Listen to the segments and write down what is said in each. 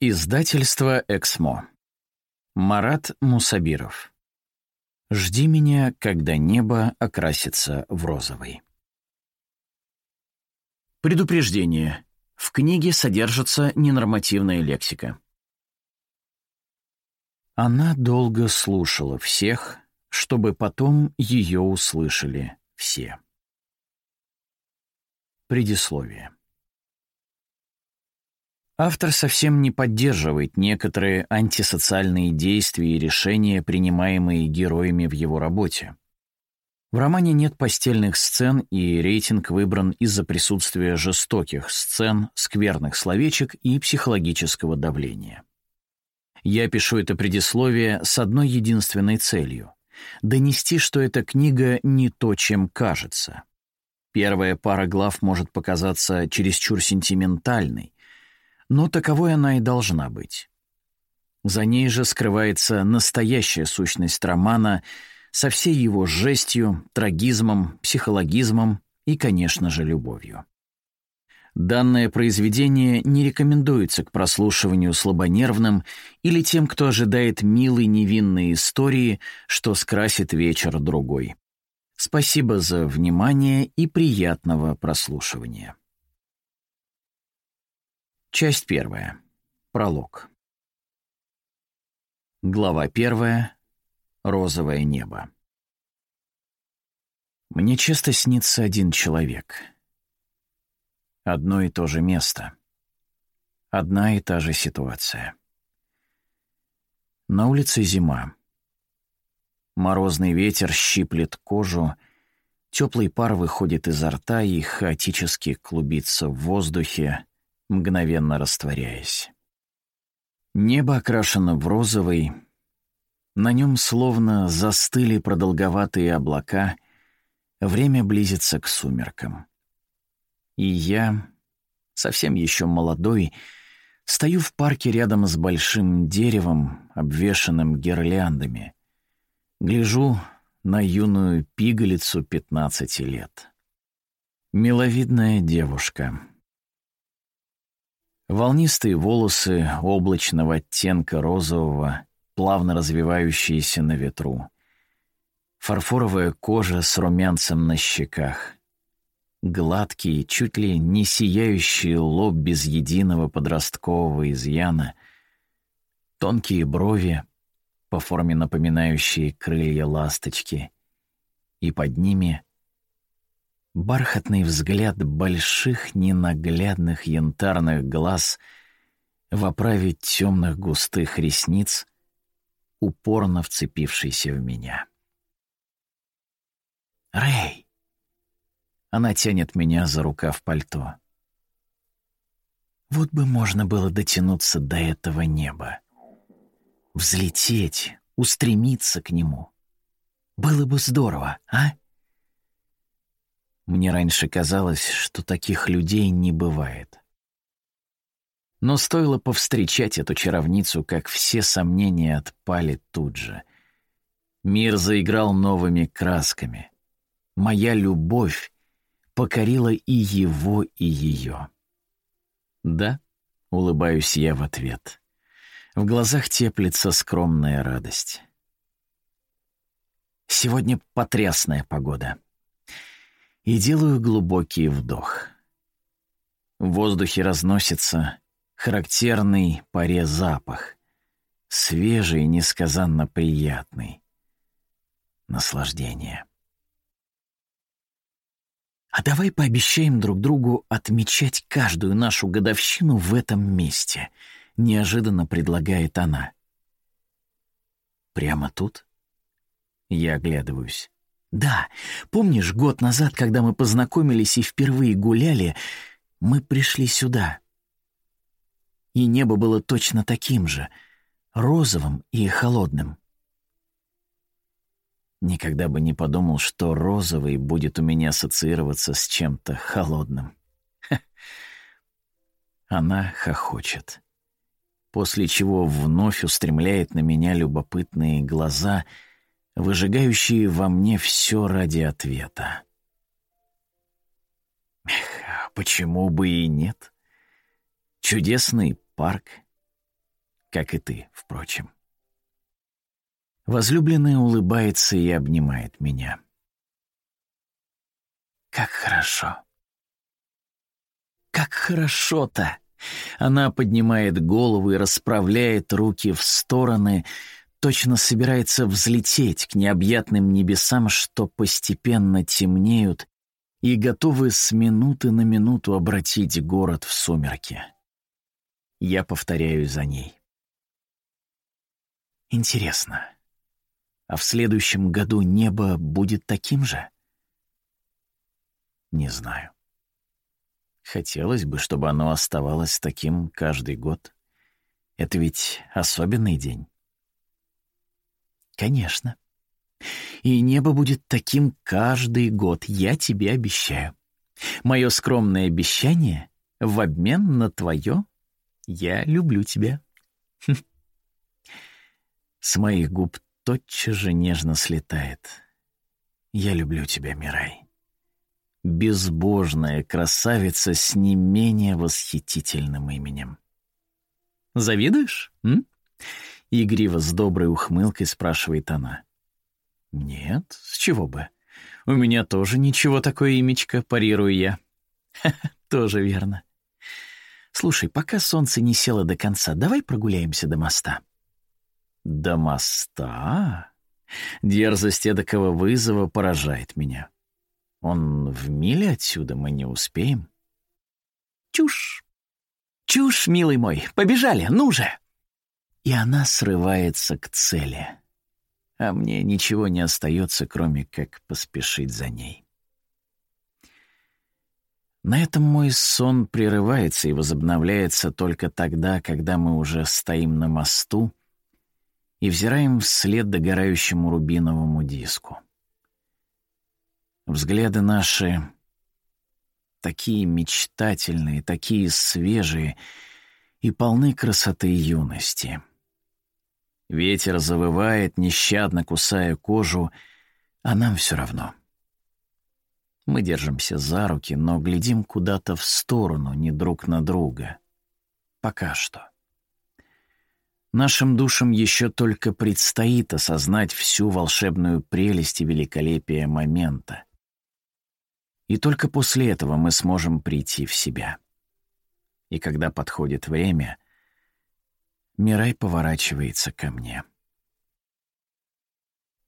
Издательство «Эксмо». Марат Мусабиров. «Жди меня, когда небо окрасится в розовый». Предупреждение. В книге содержится ненормативная лексика. Она долго слушала всех, чтобы потом ее услышали все. Предисловие. Автор совсем не поддерживает некоторые антисоциальные действия и решения, принимаемые героями в его работе. В романе нет постельных сцен, и рейтинг выбран из-за присутствия жестоких сцен, скверных словечек и психологического давления. Я пишу это предисловие с одной единственной целью — донести, что эта книга не то, чем кажется. Первая пара глав может показаться чересчур сентиментальной, но таковой она и должна быть. За ней же скрывается настоящая сущность романа со всей его жестью, трагизмом, психологизмом и, конечно же, любовью. Данное произведение не рекомендуется к прослушиванию слабонервным или тем, кто ожидает милой невинной истории, что скрасит вечер другой. Спасибо за внимание и приятного прослушивания. Часть первая. Пролог. Глава первая. Розовое небо. Мне часто снится один человек. Одно и то же место. Одна и та же ситуация. На улице зима. Морозный ветер щиплет кожу, теплый пар выходит изо рта и хаотически клубится в воздухе, мгновенно растворяясь. Небо окрашено в розовый, на нем словно застыли продолговатые облака, время близится к сумеркам. И я, совсем еще молодой, стою в парке рядом с большим деревом, обвешанным гирляндами. Гляжу на юную пигалицу пятнадцати лет. Миловидная девушка — Волнистые волосы облачного оттенка розового, плавно развивающиеся на ветру. Фарфоровая кожа с румянцем на щеках. Гладкий, чуть ли не сияющий лоб без единого подросткового изъяна. Тонкие брови, по форме напоминающие крылья ласточки. И под ними Бархатный взгляд больших ненаглядных янтарных глаз в оправе темных густых ресниц, упорно вцепившийся в меня. «Рэй!» Она тянет меня за рукав пальто. Вот бы можно было дотянуться до этого неба. Взлететь, устремиться к нему. Было бы здорово, а? Мне раньше казалось, что таких людей не бывает. Но стоило повстречать эту чаровницу, как все сомнения отпали тут же. Мир заиграл новыми красками. Моя любовь покорила и его, и ее. «Да», — улыбаюсь я в ответ. В глазах теплится скромная радость. Сегодня потрясная погода и делаю глубокий вдох. В воздухе разносится характерный паре запах, свежий и несказанно приятный. Наслаждение. А давай пообещаем друг другу отмечать каждую нашу годовщину в этом месте, неожиданно предлагает она. Прямо тут? Я оглядываюсь. Да, помнишь, год назад, когда мы познакомились и впервые гуляли, мы пришли сюда. И небо было точно таким же, розовым и холодным. Никогда бы не подумал, что розовый будет у меня ассоциироваться с чем-то холодным. Она хохочет, после чего вновь устремляет на меня любопытные глаза — выжигающие во мне все ради ответа. Эх, а почему бы и нет? Чудесный парк, как и ты, впрочем. Возлюбленная улыбается и обнимает меня. Как хорошо. Как хорошо-то! Она поднимает голову и расправляет руки в стороны, точно собирается взлететь к необъятным небесам, что постепенно темнеют и готовы с минуты на минуту обратить город в сумерки. Я повторяю за ней. Интересно, а в следующем году небо будет таким же? Не знаю. Хотелось бы, чтобы оно оставалось таким каждый год. Это ведь особенный день. Конечно. И небо будет таким каждый год, я тебе обещаю. Мое скромное обещание в обмен на твое «я люблю тебя». С моих губ тотчас же нежно слетает. «Я люблю тебя, Мирай» безбожная красавица с не менее восхитительным именем. «Завидуешь?» Игриво с доброй ухмылкой спрашивает она. «Нет, с чего бы? У меня тоже ничего такое имечко, парирую я». тоже верно. Слушай, пока солнце не село до конца, давай прогуляемся до моста». «До моста?» Дерзость эдакого вызова поражает меня. Он в миле отсюда, мы не успеем. Чушь! Чушь, милый мой, побежали, ну же! И она срывается к цели. А мне ничего не остается, кроме как поспешить за ней. На этом мой сон прерывается и возобновляется только тогда, когда мы уже стоим на мосту и взираем вслед догорающему рубиновому диску. Взгляды наши такие мечтательные, такие свежие и полны красоты юности. Ветер завывает, нещадно кусая кожу, а нам все равно. Мы держимся за руки, но глядим куда-то в сторону, не друг на друга. Пока что. Нашим душам еще только предстоит осознать всю волшебную прелесть и великолепие момента. И только после этого мы сможем прийти в себя. И когда подходит время, Мирай поворачивается ко мне.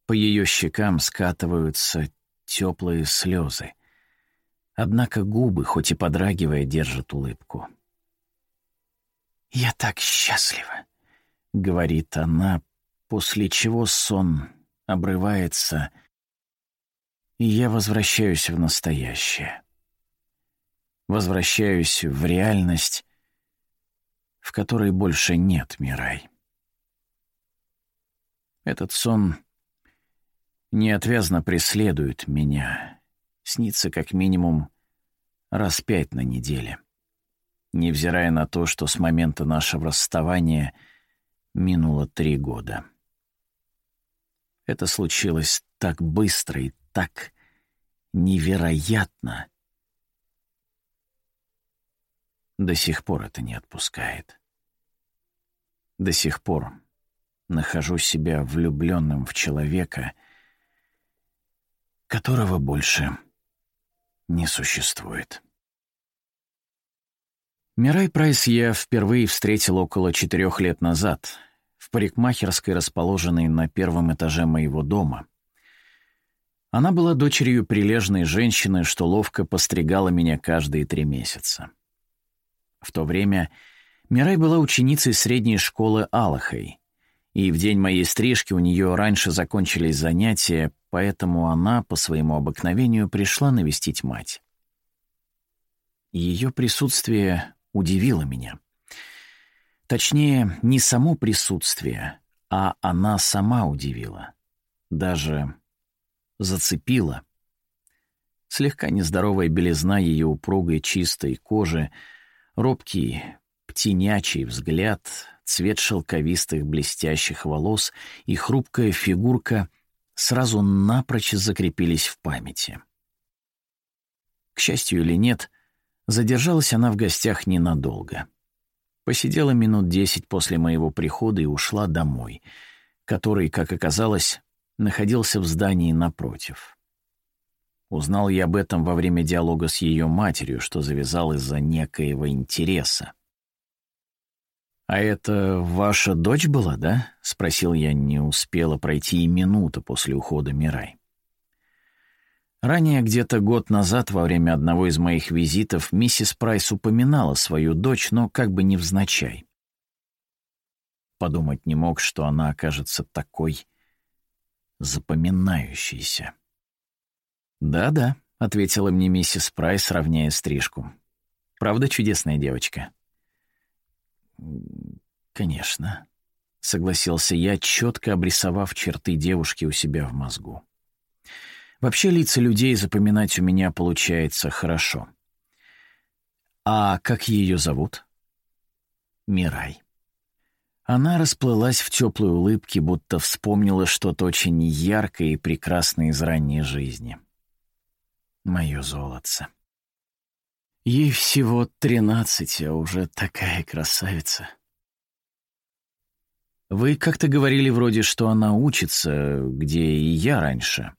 По ее щекам скатываются теплые слезы. Однако губы, хоть и подрагивая, держат улыбку. «Я так счастлива», — говорит она, после чего сон обрывается, и я возвращаюсь в настоящее. Возвращаюсь в реальность, в которой больше нет Мирай. Этот сон неотвязно преследует меня, снится как минимум раз пять на неделе, невзирая на то, что с момента нашего расставания минуло три года. Это случилось так быстро и так невероятно. До сих пор это не отпускает. До сих пор нахожу себя влюбленным в человека, которого больше не существует. Мирай Прайс я впервые встретил около четырех лет назад в парикмахерской, расположенной на первом этаже моего дома, она была дочерью прилежной женщины, что ловко постригала меня каждые три месяца. В то время Мирай была ученицей средней школы Алахой, и в день моей стрижки у нее раньше закончились занятия, поэтому она, по своему обыкновению, пришла навестить мать. Ее присутствие удивило меня. Точнее, не само присутствие, а она сама удивила. Даже зацепила. Слегка нездоровая белизна ее упругой чистой кожи, робкий птенячий взгляд, цвет шелковистых блестящих волос и хрупкая фигурка сразу напрочь закрепились в памяти. К счастью или нет, задержалась она в гостях ненадолго. Посидела минут десять после моего прихода и ушла домой, который, как оказалось, находился в здании напротив. Узнал я об этом во время диалога с ее матерью, что завязал из-за некоего интереса. «А это ваша дочь была, да?» — спросил я, не успела пройти и минута после ухода Мирай. Ранее, где-то год назад, во время одного из моих визитов, миссис Прайс упоминала свою дочь, но как бы невзначай. Подумать не мог, что она окажется такой запоминающейся. «Да-да», — ответила мне миссис Прайс, равняя стрижку. «Правда чудесная девочка?» «Конечно», — согласился я, четко обрисовав черты девушки у себя в мозгу. «Вообще лица людей запоминать у меня получается хорошо». «А как ее зовут?» «Мирай». Она расплылась в теплой улыбке, будто вспомнила что-то очень яркое и прекрасное из ранней жизни. Мое золотце. Ей всего тринадцать, а уже такая красавица. Вы как-то говорили вроде, что она учится, где и я раньше.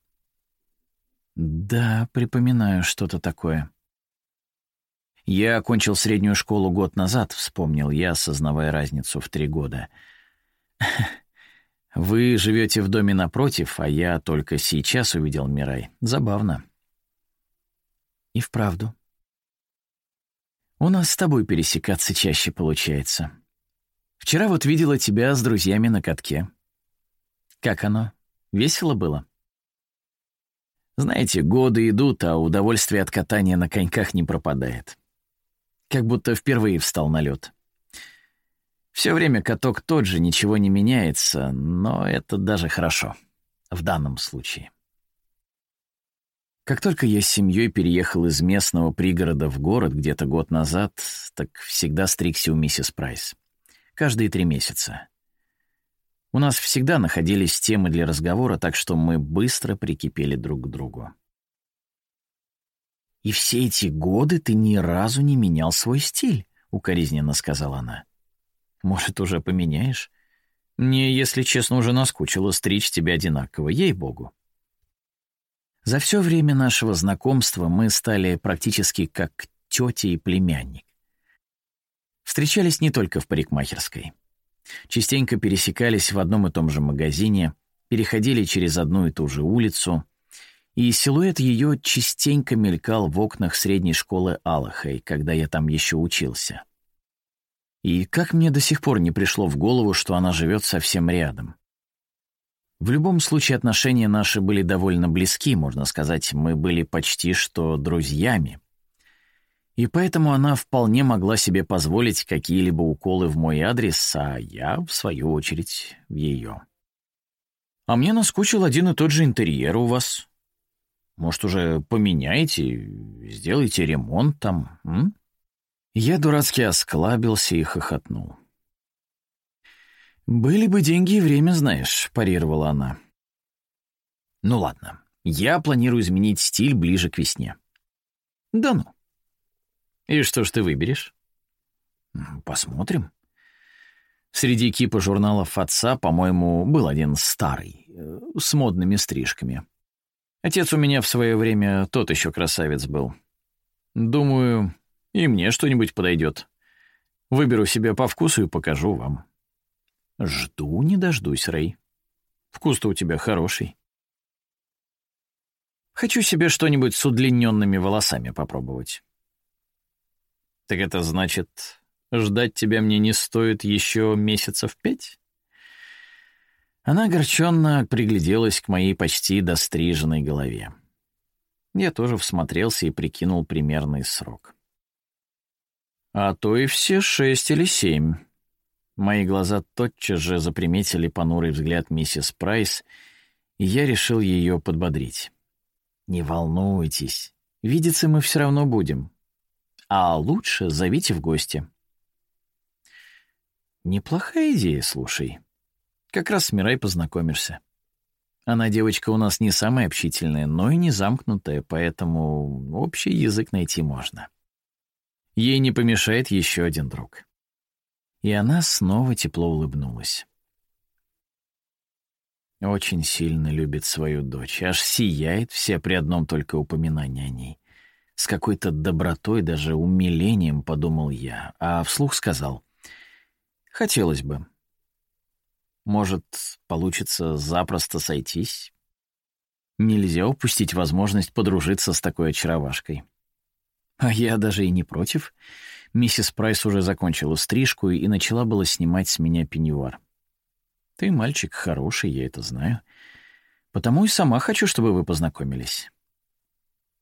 Да, припоминаю что-то такое. Я окончил среднюю школу год назад, вспомнил я, осознавая разницу в три года. Вы живете в доме напротив, а я только сейчас увидел Мирай. Забавно. И вправду. У нас с тобой пересекаться чаще получается. Вчера вот видела тебя с друзьями на катке. Как оно? Весело было? Знаете, годы идут, а удовольствие от катания на коньках не пропадает. Как будто впервые встал на лед. Все время каток тот же, ничего не меняется, но это даже хорошо. В данном случае. Как только я с семьей переехал из местного пригорода в город где-то год назад, так всегда стригся у миссис Прайс. Каждые три месяца. У нас всегда находились темы для разговора, так что мы быстро прикипели друг к другу. «И все эти годы ты ни разу не менял свой стиль», — укоризненно сказала она. «Может, уже поменяешь? Мне, если честно, уже наскучило стричь тебя одинаково, ей-богу». За все время нашего знакомства мы стали практически как тетя и племянник. Встречались не только в парикмахерской. Частенько пересекались в одном и том же магазине, переходили через одну и ту же улицу, и силуэт ее частенько мелькал в окнах средней школы Аллахой, когда я там еще учился. И как мне до сих пор не пришло в голову, что она живет совсем рядом. В любом случае отношения наши были довольно близки, можно сказать, мы были почти что друзьями. И поэтому она вполне могла себе позволить какие-либо уколы в мой адрес, а я, в свою очередь, в ее. «А мне наскучил один и тот же интерьер у вас. Может, уже поменяете, сделайте ремонт там, м?» Я дурацки осклабился и хохотнул. «Были бы деньги и время, знаешь», — парировала она. «Ну ладно, я планирую изменить стиль ближе к весне». «Да ну». «И что ж ты выберешь?» «Посмотрим». Среди кипа журналов отца, по-моему, был один старый, э, с модными стрижками. Отец у меня в свое время тот еще красавец был. Думаю, и мне что-нибудь подойдет. Выберу себе по вкусу и покажу вам. Жду не дождусь, Рэй. Вкус-то у тебя хороший. Хочу себе что-нибудь с удлиненными волосами попробовать. Так это значит, ждать тебя мне не стоит еще месяцев пять? Она огорченно пригляделась к моей почти достриженной голове. Я тоже всмотрелся и прикинул примерный срок. А то и все шесть или семь. Мои глаза тотчас же заприметили понурый взгляд миссис Прайс, и я решил ее подбодрить. «Не волнуйтесь, видеться мы все равно будем. А лучше зовите в гости». «Неплохая идея, слушай. Как раз с Мирай познакомишься. Она девочка у нас не самая общительная, но и не замкнутая, поэтому общий язык найти можно. Ей не помешает еще один друг». И она снова тепло улыбнулась. Очень сильно любит свою дочь, аж сияет вся при одном только упоминании о ней. С какой-то добротой, даже умилением, подумал я, а вслух сказал. «Хотелось бы. Может, получится запросто сойтись? Нельзя упустить возможность подружиться с такой очаровашкой». А я даже и не против. Миссис Прайс уже закончила стрижку и начала было снимать с меня пеньюар. Ты мальчик хороший, я это знаю. Потому и сама хочу, чтобы вы познакомились.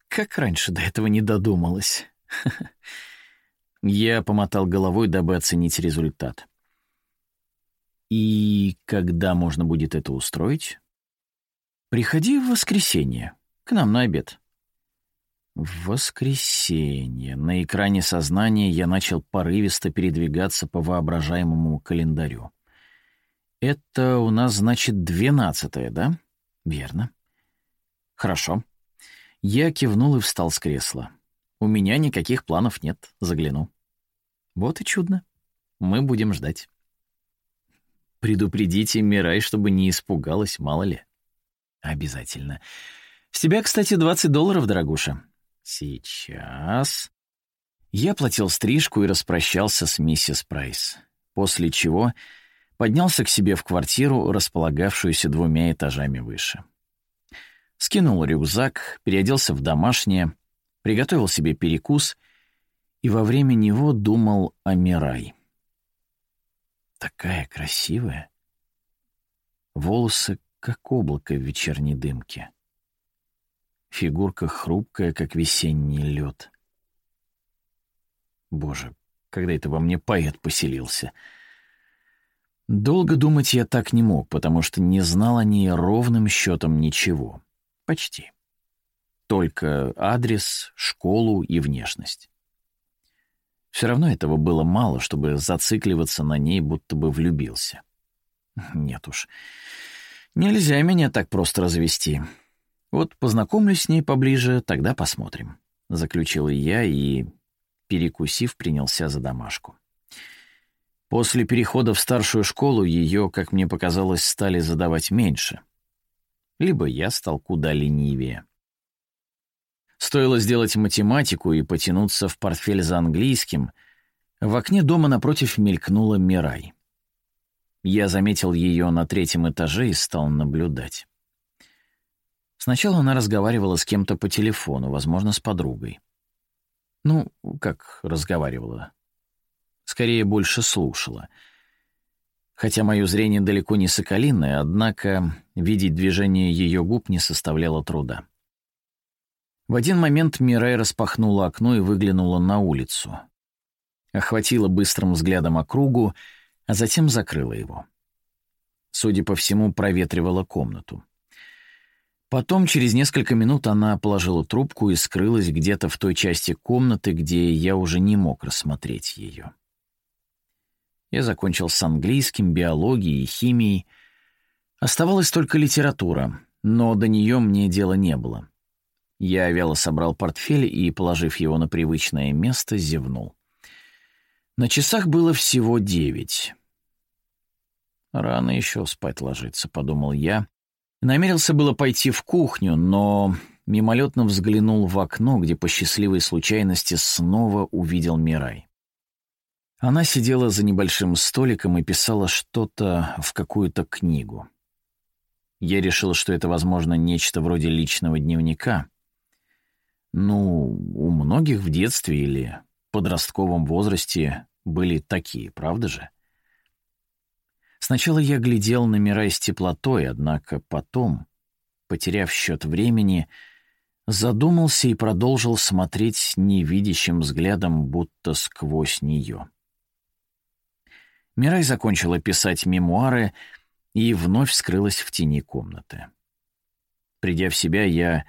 Как раньше до этого не додумалась. Я помотал головой, дабы оценить результат. И когда можно будет это устроить? Приходи в воскресенье, к нам на обед. В воскресенье. На экране сознания я начал порывисто передвигаться по воображаемому календарю. Это у нас, значит, двенадцатое, да? Верно. Хорошо. Я кивнул и встал с кресла. У меня никаких планов нет, загляну. Вот и чудно. Мы будем ждать. Предупредите Мирай, чтобы не испугалась, мало ли. Обязательно. С тебя, кстати, 20 долларов, дорогуша. Сейчас. Я платил стрижку и распрощался с миссис Прайс, после чего поднялся к себе в квартиру, располагавшуюся двумя этажами выше скинул рюкзак, переоделся в домашнее, приготовил себе перекус и во время него думал о Мирай. Такая красивая. Волосы, как облако в вечерней дымке. Фигурка хрупкая, как весенний лед. Боже, когда это во мне поэт поселился. Долго думать я так не мог, потому что не знал о ней ровным счетом ничего. Почти. Только адрес, школу и внешность. Все равно этого было мало, чтобы зацикливаться на ней, будто бы влюбился. Нет уж. Нельзя меня так просто развести. Вот познакомлюсь с ней поближе, тогда посмотрим. Заключил я и, перекусив, принялся за домашку. После перехода в старшую школу ее, как мне показалось, стали задавать меньше либо я стал куда ленивее. Стоило сделать математику и потянуться в портфель за английским, в окне дома напротив мелькнула Мирай. Я заметил ее на третьем этаже и стал наблюдать. Сначала она разговаривала с кем-то по телефону, возможно, с подругой. Ну, как разговаривала? Скорее, больше слушала — Хотя мое зрение далеко не соколиное, однако видеть движение ее губ не составляло труда. В один момент Мирай распахнула окно и выглянула на улицу. Охватила быстрым взглядом округу, а затем закрыла его. Судя по всему, проветривала комнату. Потом, через несколько минут, она положила трубку и скрылась где-то в той части комнаты, где я уже не мог рассмотреть ее. Я закончил с английским, биологией и химией. Оставалась только литература, но до нее мне дела не было. Я вяло собрал портфель и, положив его на привычное место, зевнул. На часах было всего девять. «Рано еще спать ложиться», — подумал я. Намерился было пойти в кухню, но мимолетно взглянул в окно, где по счастливой случайности снова увидел Мирай. Она сидела за небольшим столиком и писала что-то в какую-то книгу. Я решил, что это, возможно, нечто вроде личного дневника. Ну, у многих в детстве или подростковом возрасте были такие, правда же? Сначала я глядел на мира с теплотой, однако потом, потеряв счет времени, задумался и продолжил смотреть невидящим взглядом, будто сквозь нее. Мирай закончила писать мемуары и вновь скрылась в тени комнаты. Придя в себя, я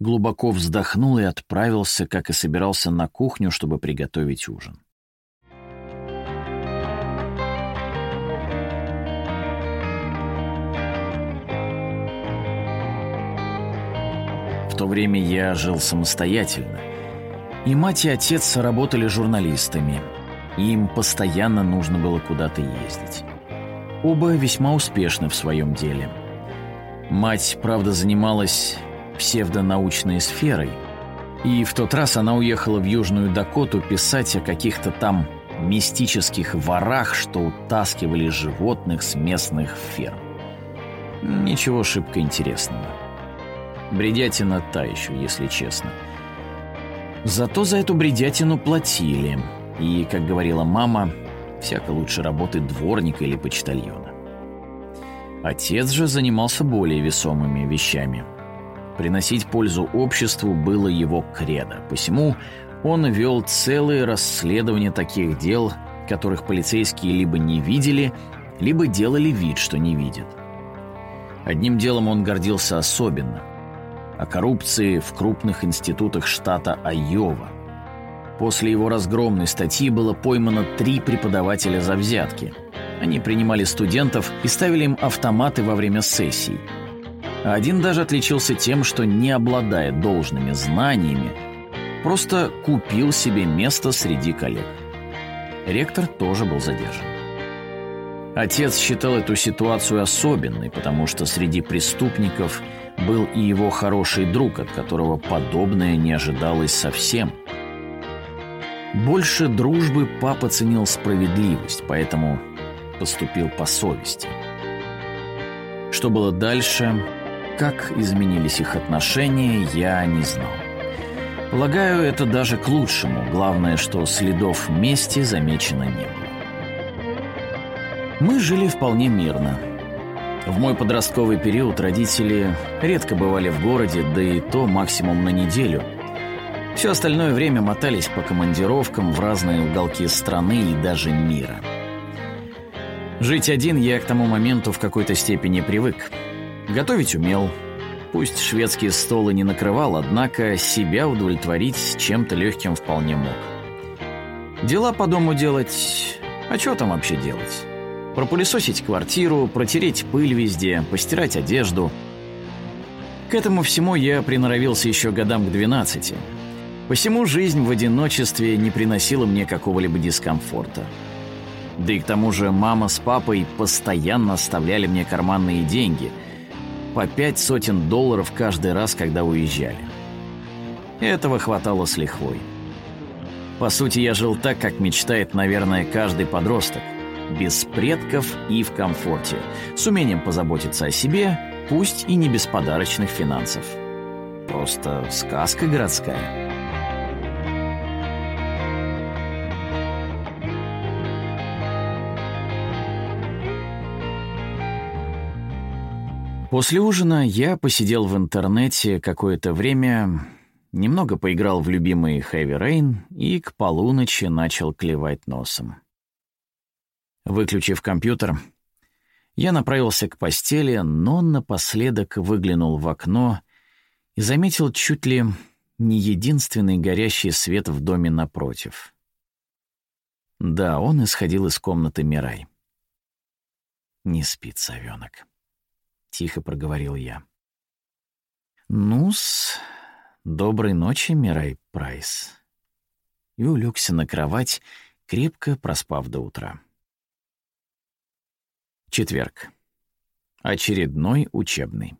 глубоко вздохнул и отправился, как и собирался, на кухню, чтобы приготовить ужин. То время я жил самостоятельно, и мать и отец работали журналистами — им постоянно нужно было куда-то ездить. Оба весьма успешны в своем деле. Мать, правда, занималась псевдонаучной сферой, и в тот раз она уехала в Южную Дакоту писать о каких-то там мистических ворах, что утаскивали животных с местных ферм. Ничего шибко интересного. Бредятина та еще, если честно. Зато за эту бредятину платили. И, как говорила мама, всяко лучше работы дворника или почтальона. Отец же занимался более весомыми вещами. Приносить пользу обществу было его кредо, посему он вел целые расследования таких дел, которых полицейские либо не видели, либо делали вид, что не видят. Одним делом он гордился особенно – о коррупции в крупных институтах штата Айова. После его разгромной статьи было поймано три преподавателя за взятки. Они принимали студентов и ставили им автоматы во время сессий. А один даже отличился тем, что, не обладая должными знаниями, просто купил себе место среди коллег. Ректор тоже был задержан. Отец считал эту ситуацию особенной, потому что среди преступников был и его хороший друг, от которого подобное не ожидалось совсем. Больше дружбы папа ценил справедливость, поэтому поступил по совести. Что было дальше, как изменились их отношения, я не знал. Полагаю, это даже к лучшему. Главное, что следов мести замечено не было. Мы жили вполне мирно. В мой подростковый период родители редко бывали в городе, да и то максимум на неделю. Все остальное время мотались по командировкам в разные уголки страны и даже мира. Жить один я к тому моменту в какой-то степени привык. Готовить умел. Пусть шведские столы не накрывал, однако себя удовлетворить чем-то легким вполне мог. Дела по дому делать... А что там вообще делать? Пропылесосить квартиру, протереть пыль везде, постирать одежду. К этому всему я приноровился еще годам к 12. Посему жизнь в одиночестве не приносила мне какого-либо дискомфорта. Да и к тому же мама с папой постоянно оставляли мне карманные деньги, по пять сотен долларов каждый раз, когда уезжали. Этого хватало с лихвой. По сути, я жил так, как мечтает, наверное, каждый подросток без предков и в комфорте, с умением позаботиться о себе, пусть и не без подарочных финансов. Просто сказка городская. После ужина я посидел в интернете какое-то время, немного поиграл в любимый Heavy Rain и к полуночи начал клевать носом. Выключив компьютер, я направился к постели, но напоследок выглянул в окно и заметил чуть ли не единственный горящий свет в доме напротив. Да, он исходил из комнаты Мирай. «Не спит совенок», — тихо проговорил я. «Ну-с, доброй ночи, Мирай Прайс». И улегся на кровать, крепко проспав до утра. Четверг. Очередной учебный.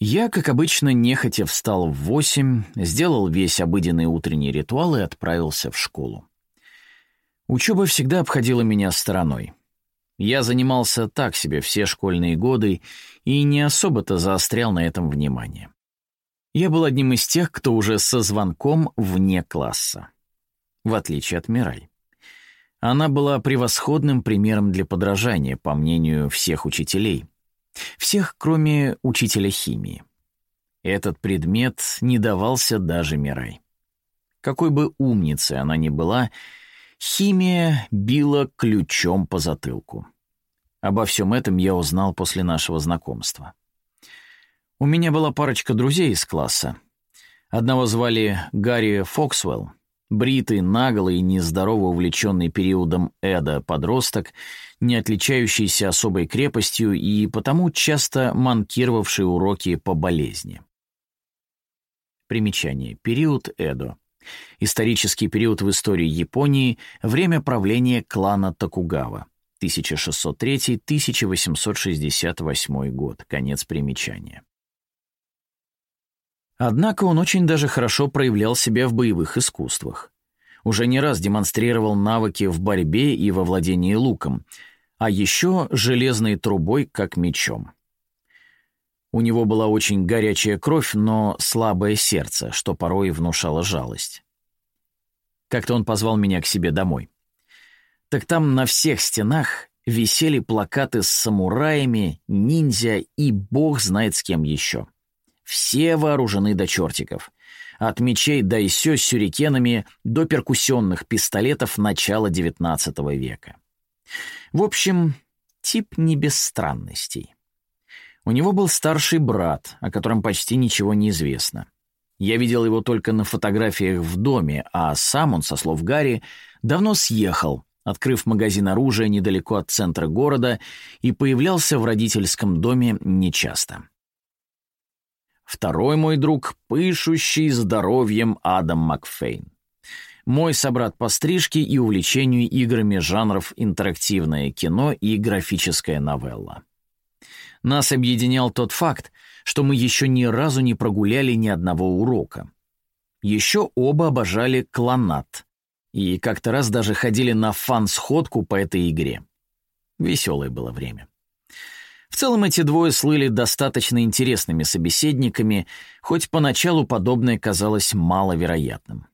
Я, как обычно, нехотя встал в восемь, сделал весь обыденный утренний ритуал и отправился в школу. Учеба всегда обходила меня стороной. Я занимался так себе все школьные годы и не особо-то заострял на этом внимание. Я был одним из тех, кто уже со звонком вне класса. В отличие от Мирай. Она была превосходным примером для подражания, по мнению всех учителей. Всех, кроме учителя химии. Этот предмет не давался даже Мирай. Какой бы умницей она ни была, химия била ключом по затылку. Обо всем этом я узнал после нашего знакомства. У меня была парочка друзей из класса. Одного звали Гарри Фоксвелл, Бритый, наглый нездорово увлеченный периодом Эда подросток, не отличающийся особой крепостью и потому часто манкировавший уроки по болезни. Примечание. Период Эдо. Исторический период в истории Японии — время правления клана Токугава. 1603-1868 год. Конец примечания. Однако он очень даже хорошо проявлял себя в боевых искусствах. Уже не раз демонстрировал навыки в борьбе и во владении луком, а еще железной трубой как мечом. У него была очень горячая кровь, но слабое сердце, что порой внушало жалость. Как-то он позвал меня к себе домой. Так там на всех стенах висели плакаты с самураями, ниндзя и бог знает с кем еще. Все вооружены до чертиков. От мечей до исё с сюрикенами до перкуссионных пистолетов начала XIX века. В общем, тип не без странностей. У него был старший брат, о котором почти ничего не известно. Я видел его только на фотографиях в доме, а сам он, со слов Гарри, давно съехал, открыв магазин оружия недалеко от центра города и появлялся в родительском доме нечасто. Второй мой друг — пышущий здоровьем Адам Макфейн. Мой собрат по стрижке и увлечению играми жанров интерактивное кино и графическая новелла. Нас объединял тот факт, что мы еще ни разу не прогуляли ни одного урока. Еще оба обожали клонат. И как-то раз даже ходили на фан-сходку по этой игре. Веселое было время. В целом эти двое слыли достаточно интересными собеседниками, хоть поначалу подобное казалось маловероятным.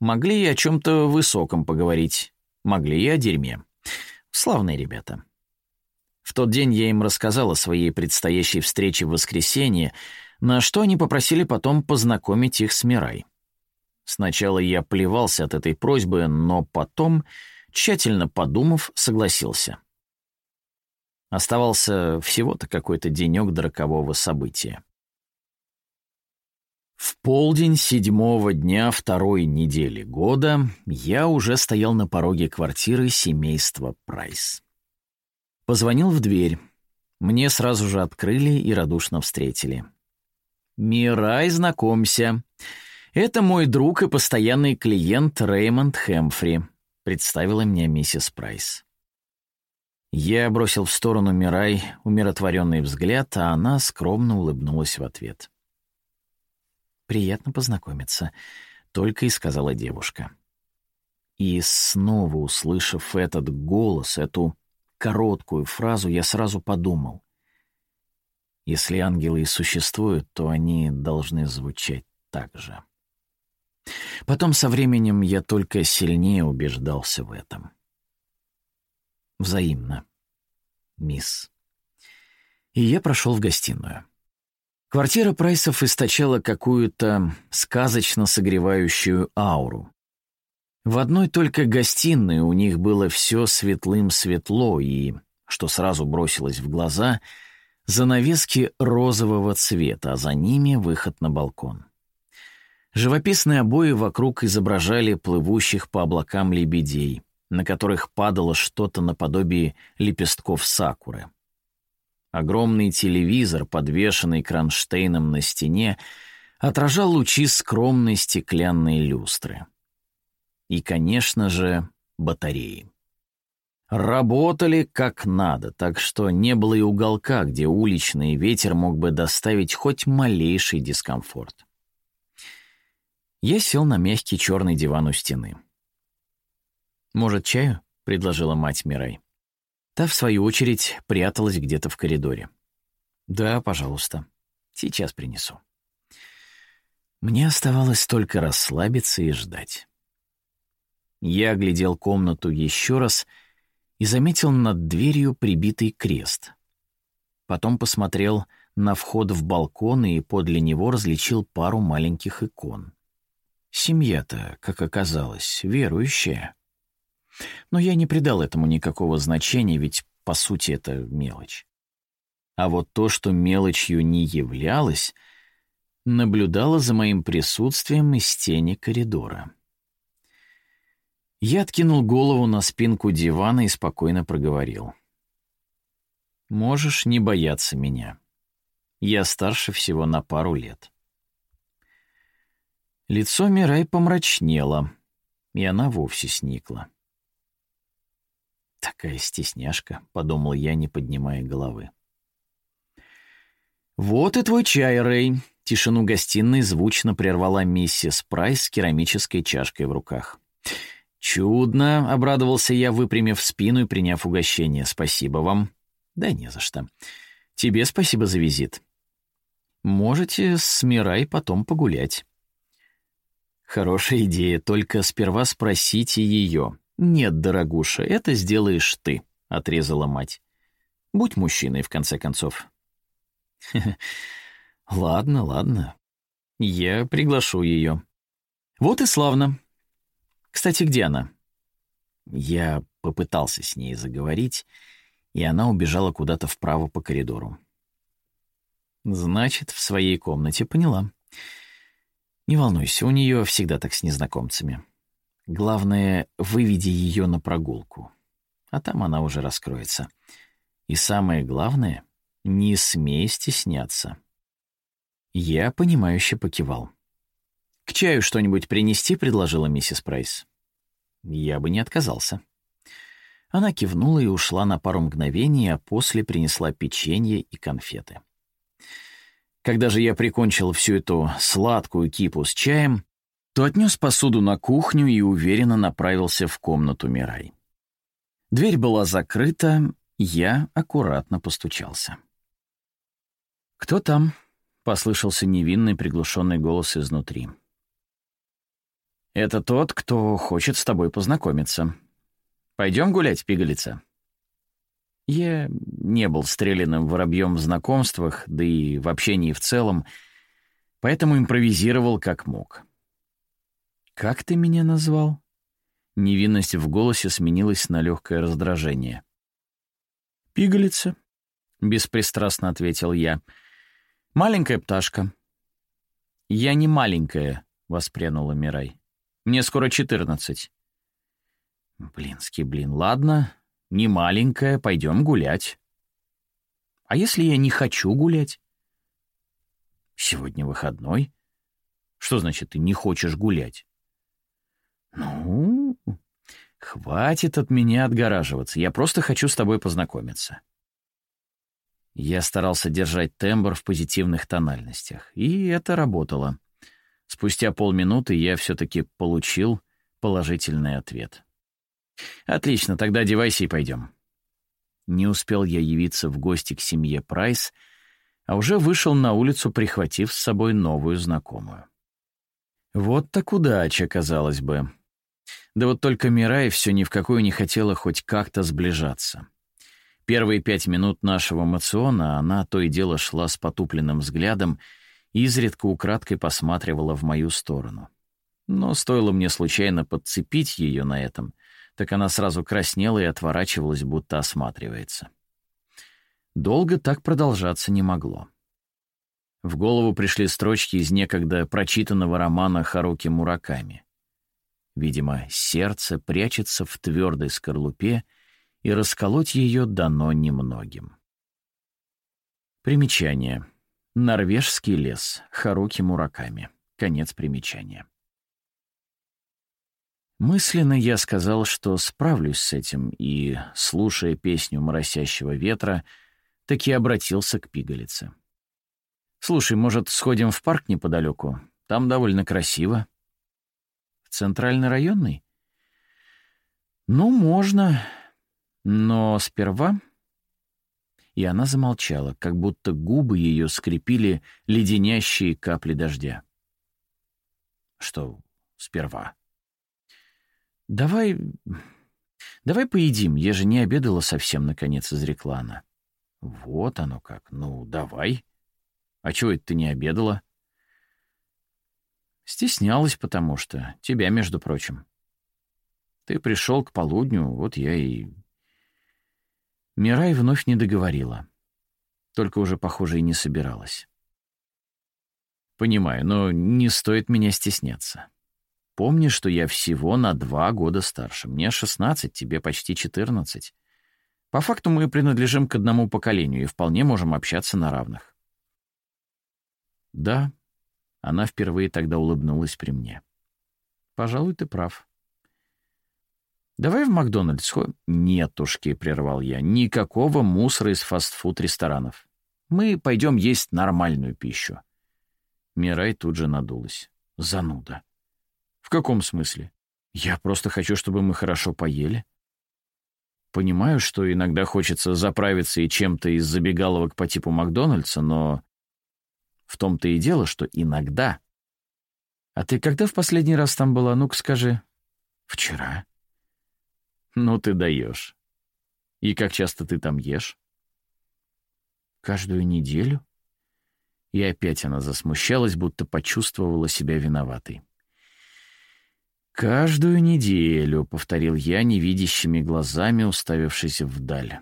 Могли и о чем-то высоком поговорить, могли и о дерьме. Славные ребята. В тот день я им рассказал о своей предстоящей встрече в воскресенье, на что они попросили потом познакомить их с Мирай. Сначала я плевался от этой просьбы, но потом, тщательно подумав, согласился. Оставался всего-то какой-то денек до рокового события. В полдень седьмого дня второй недели года я уже стоял на пороге квартиры семейства Прайс. Позвонил в дверь. Мне сразу же открыли и радушно встретили. «Мирай, знакомься. Это мой друг и постоянный клиент Реймонд Хэмфри», — представила мне миссис Прайс. Я бросил в сторону Мирай умиротворенный взгляд, а она скромно улыбнулась в ответ. «Приятно познакомиться», — только и сказала девушка. И снова услышав этот голос, эту короткую фразу, я сразу подумал. Если ангелы и существуют, то они должны звучать так же. Потом со временем я только сильнее убеждался в этом. Взаимно. Мисс. И я прошел в гостиную. Квартира Прайсов источала какую-то сказочно согревающую ауру. В одной только гостиной у них было все светлым светло и, что сразу бросилось в глаза, занавески розового цвета, а за ними выход на балкон. Живописные обои вокруг изображали плывущих по облакам лебедей — на которых падало что-то наподобие лепестков сакуры. Огромный телевизор, подвешенный кронштейном на стене, отражал лучи скромной стеклянной люстры. И, конечно же, батареи. Работали как надо, так что не было и уголка, где уличный ветер мог бы доставить хоть малейший дискомфорт. Я сел на мягкий черный диван у стены. «Может, чаю?» — предложила мать Мирай. Та, в свою очередь, пряталась где-то в коридоре. «Да, пожалуйста. Сейчас принесу». Мне оставалось только расслабиться и ждать. Я оглядел комнату еще раз и заметил над дверью прибитый крест. Потом посмотрел на вход в балкон и подле него различил пару маленьких икон. Семья-то, как оказалось, верующая. Но я не придал этому никакого значения, ведь, по сути, это мелочь. А вот то, что мелочью не являлось, наблюдало за моим присутствием из тени коридора. Я откинул голову на спинку дивана и спокойно проговорил. «Можешь не бояться меня. Я старше всего на пару лет». Лицо Мирай помрачнело, и она вовсе сникла. «Такая стесняшка», — подумал я, не поднимая головы. «Вот и твой чай, Рэй», — тишину гостиной звучно прервала миссис Прайс с керамической чашкой в руках. «Чудно», — обрадовался я, выпрямив спину и приняв угощение. «Спасибо вам». «Да не за что. Тебе спасибо за визит. Можете с Мирай потом погулять». «Хорошая идея, только сперва спросите ее. «Нет, дорогуша, это сделаешь ты», — отрезала мать. «Будь мужчиной, в конце концов». «Ладно, ладно. Я приглашу ее». «Вот и славно. Кстати, где она?» Я попытался с ней заговорить, и она убежала куда-то вправо по коридору. «Значит, в своей комнате поняла. Не волнуйся, у нее всегда так с незнакомцами». Главное, выведи ее на прогулку. А там она уже раскроется. И самое главное, не смей стесняться. Я, понимающе покивал. «К чаю что-нибудь принести?» — предложила миссис Прайс. Я бы не отказался. Она кивнула и ушла на пару мгновений, а после принесла печенье и конфеты. Когда же я прикончил всю эту сладкую кипу с чаем, то отнес посуду на кухню и уверенно направился в комнату Мирай. Дверь была закрыта, я аккуратно постучался. «Кто там?» — послышался невинный приглушенный голос изнутри. «Это тот, кто хочет с тобой познакомиться. Пойдем гулять, пигалица?» Я не был стрелянным воробьем в знакомствах, да и в общении в целом, поэтому импровизировал как мог. «Как ты меня назвал?» Невинность в голосе сменилась на легкое раздражение. «Пигалица», — беспристрастно ответил я. «Маленькая пташка». «Я не маленькая», — воспрянула Мирай. «Мне скоро четырнадцать». «Блинский блин, ладно, не маленькая, пойдем гулять». «А если я не хочу гулять?» «Сегодня выходной. Что значит, ты не хочешь гулять?» «Ну, хватит от меня отгораживаться. Я просто хочу с тобой познакомиться». Я старался держать тембр в позитивных тональностях, и это работало. Спустя полминуты я все-таки получил положительный ответ. «Отлично, тогда одевайся и пойдем». Не успел я явиться в гости к семье Прайс, а уже вышел на улицу, прихватив с собой новую знакомую. Вот так удача, казалось бы. Да вот только Мирай все ни в какую не хотела хоть как-то сближаться. Первые пять минут нашего мациона она то и дело шла с потупленным взглядом и изредка украдкой посматривала в мою сторону. Но стоило мне случайно подцепить ее на этом, так она сразу краснела и отворачивалась, будто осматривается. Долго так продолжаться не могло. В голову пришли строчки из некогда прочитанного романа Харуки Мураками. Видимо, сердце прячется в твердой скорлупе, и расколоть ее дано немногим. Примечание. Норвежский лес. Харуки Мураками. Конец примечания. Мысленно я сказал, что справлюсь с этим, и, слушая песню моросящего ветра, таки обратился к пигалице. «Слушай, может, сходим в парк неподалеку? Там довольно красиво». Центральный районный? Ну, можно. Но сперва... И она замолчала, как будто губы ее скрепили леденящие капли дождя. Что сперва? Давай... Давай поедим, я же не обедала совсем, наконец изрекла она. Вот оно как. Ну, давай. А чего это ты не обедала? Стеснялась, потому что. Тебя, между прочим. Ты пришел к полудню, вот я и... Мирай вновь не договорила. Только уже, похоже, и не собиралась. Понимаю, но не стоит меня стесняться. Помни, что я всего на два года старше. Мне шестнадцать, тебе почти четырнадцать. По факту мы принадлежим к одному поколению и вполне можем общаться на равных. Да, Она впервые тогда улыбнулась при мне. «Пожалуй, ты прав». «Давай в Макдональдс сходим?» «Нетушки», — прервал я, — «никакого мусора из фастфуд-ресторанов. Мы пойдем есть нормальную пищу». Мирай тут же надулась. «Зануда». «В каком смысле?» «Я просто хочу, чтобы мы хорошо поели». Понимаю, что иногда хочется заправиться и чем-то из забегаловок по типу Макдональдса, но в том-то и дело, что иногда. А ты когда в последний раз там была? Ну-ка скажи. Вчера. Ну ты даешь. И как часто ты там ешь? Каждую неделю. И опять она засмущалась, будто почувствовала себя виноватой. «Каждую неделю», — повторил я невидящими глазами, уставившись вдаль.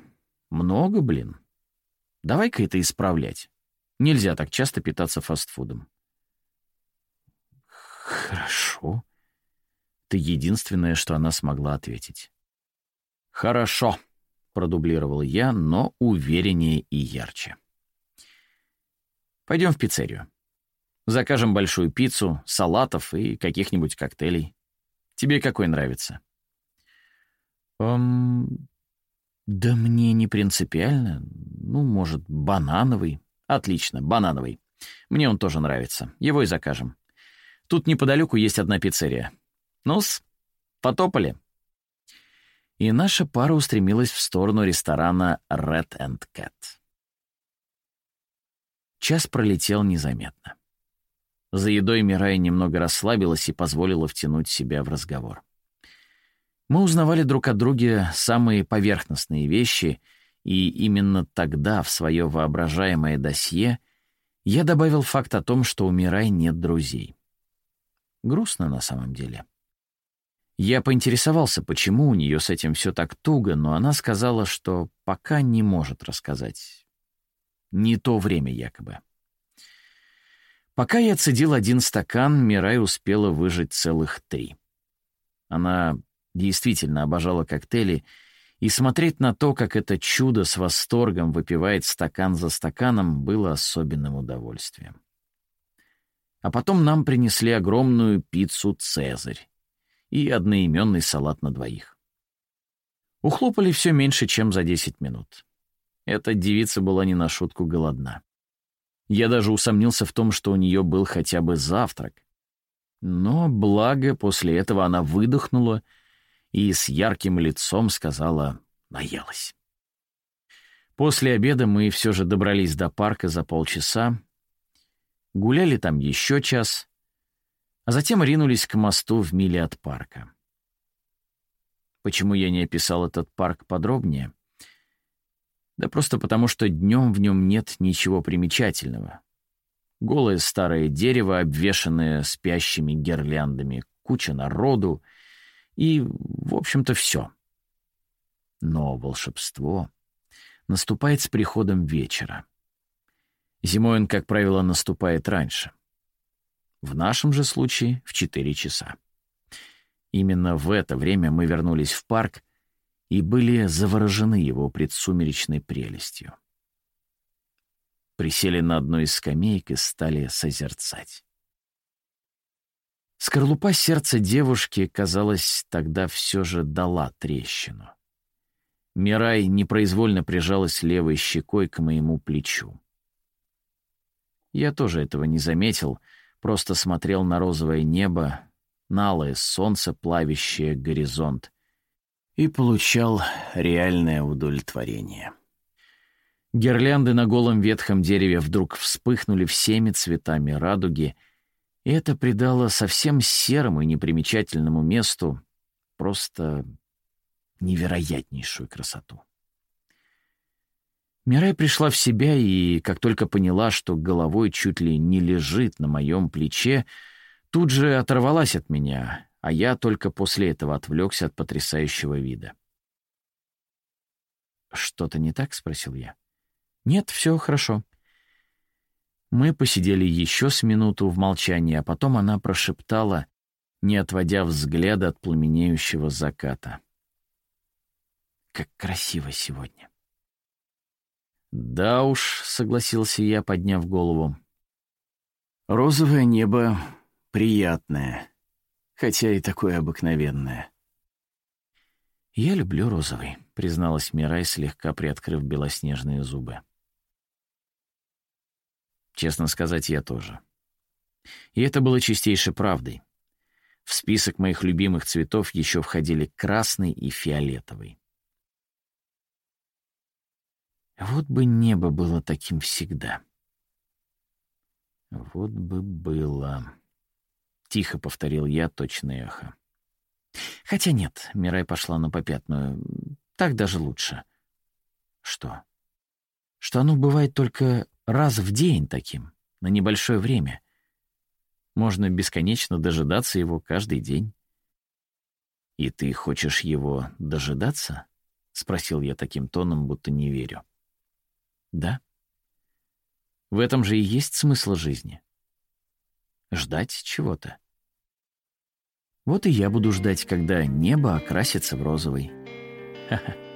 «Много, блин. Давай-ка это исправлять. Нельзя так часто питаться фастфудом». «Хорошо». Ты единственное, что она смогла ответить. «Хорошо», — продублировал я, но увереннее и ярче. «Пойдем в пиццерию. Закажем большую пиццу, салатов и каких-нибудь коктейлей. Тебе какой нравится?» «Эм... Да мне не принципиально. Ну, может, банановый. Отлично, банановый. Мне он тоже нравится. Его и закажем. Тут неподалеку есть одна пиццерия. Ну-с, потопали». И наша пара устремилась в сторону ресторана Red and Cat. Час пролетел незаметно. За едой Мирай немного расслабилась и позволила втянуть себя в разговор. Мы узнавали друг от друга самые поверхностные вещи, и именно тогда в свое воображаемое досье я добавил факт о том, что у Мирай нет друзей. Грустно на самом деле. Я поинтересовался, почему у нее с этим все так туго, но она сказала, что пока не может рассказать. Не то время якобы. Пока я цедил один стакан, Мирай успела выжать целых три. Она действительно обожала коктейли, и смотреть на то, как это чудо с восторгом выпивает стакан за стаканом, было особенным удовольствием. А потом нам принесли огромную пиццу «Цезарь» и одноименный салат на двоих. Ухлопали все меньше, чем за десять минут. Эта девица была не на шутку голодна. Я даже усомнился в том, что у нее был хотя бы завтрак. Но, благо, после этого она выдохнула и с ярким лицом сказала «наелась». После обеда мы все же добрались до парка за полчаса, гуляли там еще час, а затем ринулись к мосту в миле от парка. Почему я не описал этот парк подробнее? Да просто потому, что днем в нем нет ничего примечательного. Голое старое дерево, обвешанное спящими гирляндами, куча народу и, в общем-то, все. Но волшебство наступает с приходом вечера. Зимой он, как правило, наступает раньше. В нашем же случае — в 4 часа. Именно в это время мы вернулись в парк и были заворожены его предсумеречной прелестью. Присели на одной из скамеек и стали созерцать. Скорлупа сердца девушки, казалось, тогда все же дала трещину. Мирай непроизвольно прижалась левой щекой к моему плечу. Я тоже этого не заметил, просто смотрел на розовое небо, на алое солнце, плавящее горизонт, и получал реальное удовлетворение. Гирлянды на голом ветхом дереве вдруг вспыхнули всеми цветами радуги, и это придало совсем серому и непримечательному месту просто невероятнейшую красоту. Мирай пришла в себя и, как только поняла, что головой чуть ли не лежит на моем плече, тут же оторвалась от меня а я только после этого отвлекся от потрясающего вида. «Что-то не так?» — спросил я. «Нет, все хорошо». Мы посидели еще с минуту в молчании, а потом она прошептала, не отводя взгляда от пламенеющего заката. «Как красиво сегодня!» «Да уж», — согласился я, подняв голову. Розовое небо приятное, хотя и такое обыкновенное. «Я люблю розовый», — призналась Мирай, слегка приоткрыв белоснежные зубы. Честно сказать, я тоже. И это было чистейшей правдой. В список моих любимых цветов еще входили красный и фиолетовый. Вот бы небо было таким всегда. Вот бы было. Тихо повторил я точное эхо. Хотя нет, Мирай пошла на попятную. Так даже лучше. Что? Что оно бывает только раз в день таким, на небольшое время. Можно бесконечно дожидаться его каждый день. «И ты хочешь его дожидаться?» — спросил я таким тоном, будто не верю. «Да. В этом же и есть смысл жизни. Ждать чего-то. Вот и я буду ждать, когда небо окрасится в розовый. Ха-ха.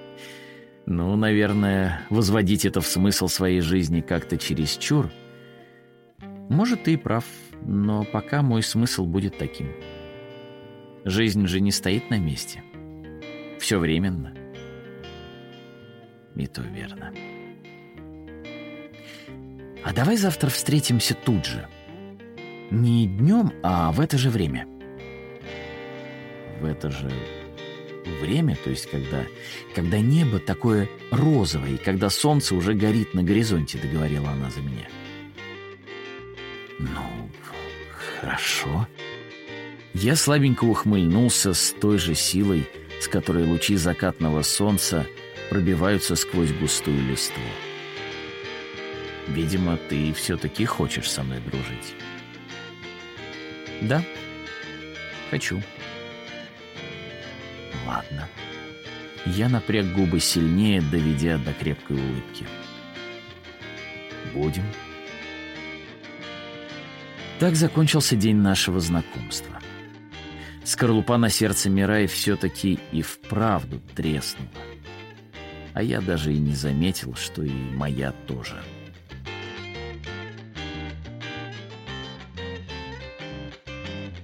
Ну, наверное, возводить это в смысл своей жизни как-то чересчур. Может, ты и прав, но пока мой смысл будет таким. Жизнь же не стоит на месте. Все временно. И то верно. А давай завтра встретимся тут же. Не днем, а в это же время. В это же время, то есть когда, когда небо такое розовое, и когда солнце уже горит на горизонте, договорила она за меня. Ну, хорошо. Я слабенько ухмыльнулся с той же силой, с которой лучи закатного солнца пробиваются сквозь густую листву. Видимо, ты все-таки хочешь со мной дружить. Да, хочу. Ладно. Я напряг губы сильнее, доведя до крепкой улыбки. Будем. Так закончился день нашего знакомства. Скорлупа на сердце Мирай все-таки и вправду треснула. А я даже и не заметил, что и моя тоже.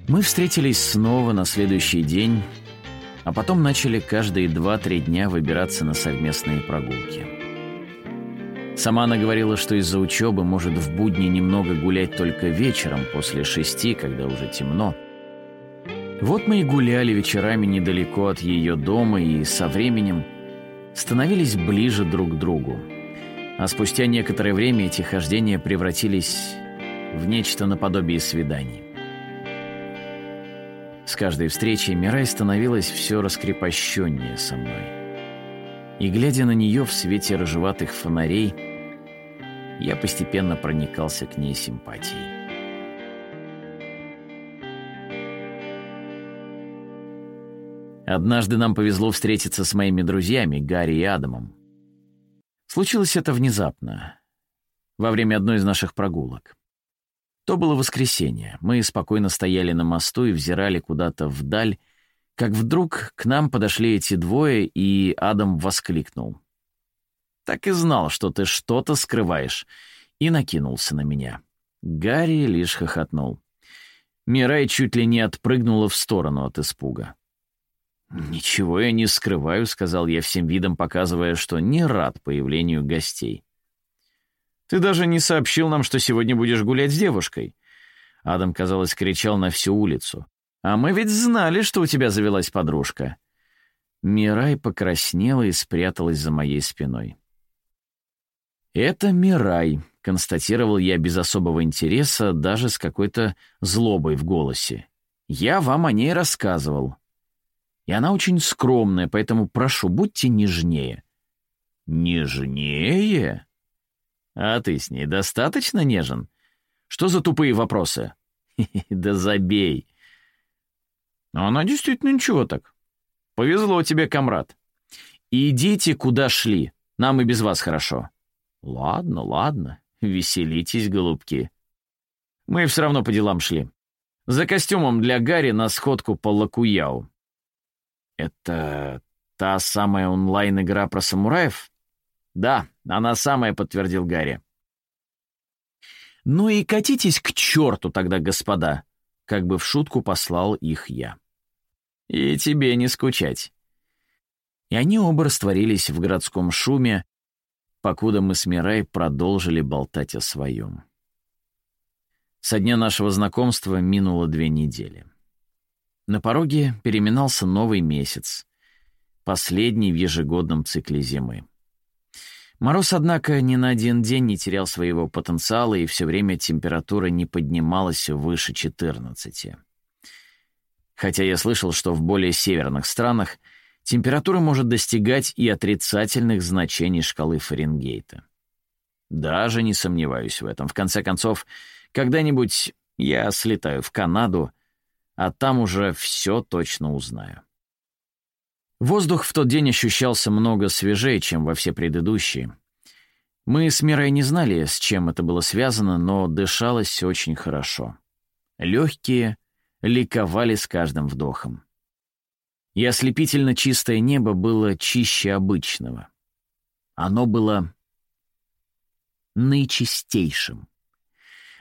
Мы встретились снова на следующий день а потом начали каждые два-три дня выбираться на совместные прогулки. Сама она говорила, что из-за учебы может в будни немного гулять только вечером после шести, когда уже темно. Вот мы и гуляли вечерами недалеко от ее дома и со временем становились ближе друг к другу. А спустя некоторое время эти хождения превратились в нечто наподобие свиданий. С каждой встречей Мирай становилась все раскрепощеннее со мной. И, глядя на нее в свете рыжеватых фонарей, я постепенно проникался к ней симпатией. Однажды нам повезло встретиться с моими друзьями, Гарри и Адамом. Случилось это внезапно, во время одной из наших прогулок. То было воскресенье. Мы спокойно стояли на мосту и взирали куда-то вдаль, как вдруг к нам подошли эти двое, и Адам воскликнул. «Так и знал, что ты что-то скрываешь», и накинулся на меня. Гарри лишь хохотнул. Мирай чуть ли не отпрыгнула в сторону от испуга. «Ничего я не скрываю», — сказал я всем видом, показывая, что не рад появлению гостей. Ты даже не сообщил нам, что сегодня будешь гулять с девушкой». Адам, казалось, кричал на всю улицу. «А мы ведь знали, что у тебя завелась подружка». Мирай покраснела и спряталась за моей спиной. «Это Мирай», — констатировал я без особого интереса, даже с какой-то злобой в голосе. «Я вам о ней рассказывал. И она очень скромная, поэтому прошу, будьте нежнее». «Нежнее?» А ты с ней достаточно нежен? Что за тупые вопросы? Да забей. Она действительно ничего так. Повезло тебе, комрад. Идите, куда шли. Нам и без вас хорошо. Ладно, ладно. Веселитесь, голубки. Мы все равно по делам шли. За костюмом для Гарри на сходку по Лакуяу. Это та самая онлайн-игра про самураев? «Да, она самая», — подтвердил Гарри. «Ну и катитесь к черту тогда, господа!» Как бы в шутку послал их я. «И тебе не скучать». И они оба растворились в городском шуме, покуда мы с Мирай продолжили болтать о своем. Со дня нашего знакомства минуло две недели. На пороге переминался новый месяц, последний в ежегодном цикле зимы. Мороз, однако, ни на один день не терял своего потенциала, и все время температура не поднималась выше 14. Хотя я слышал, что в более северных странах температура может достигать и отрицательных значений шкалы Фаренгейта. Даже не сомневаюсь в этом. В конце концов, когда-нибудь я слетаю в Канаду, а там уже все точно узнаю. Воздух в тот день ощущался много свежее, чем во все предыдущие. Мы с Мирой не знали, с чем это было связано, но дышалось очень хорошо. Легкие ликовали с каждым вдохом. И ослепительно чистое небо было чище обычного. Оно было наичистейшим.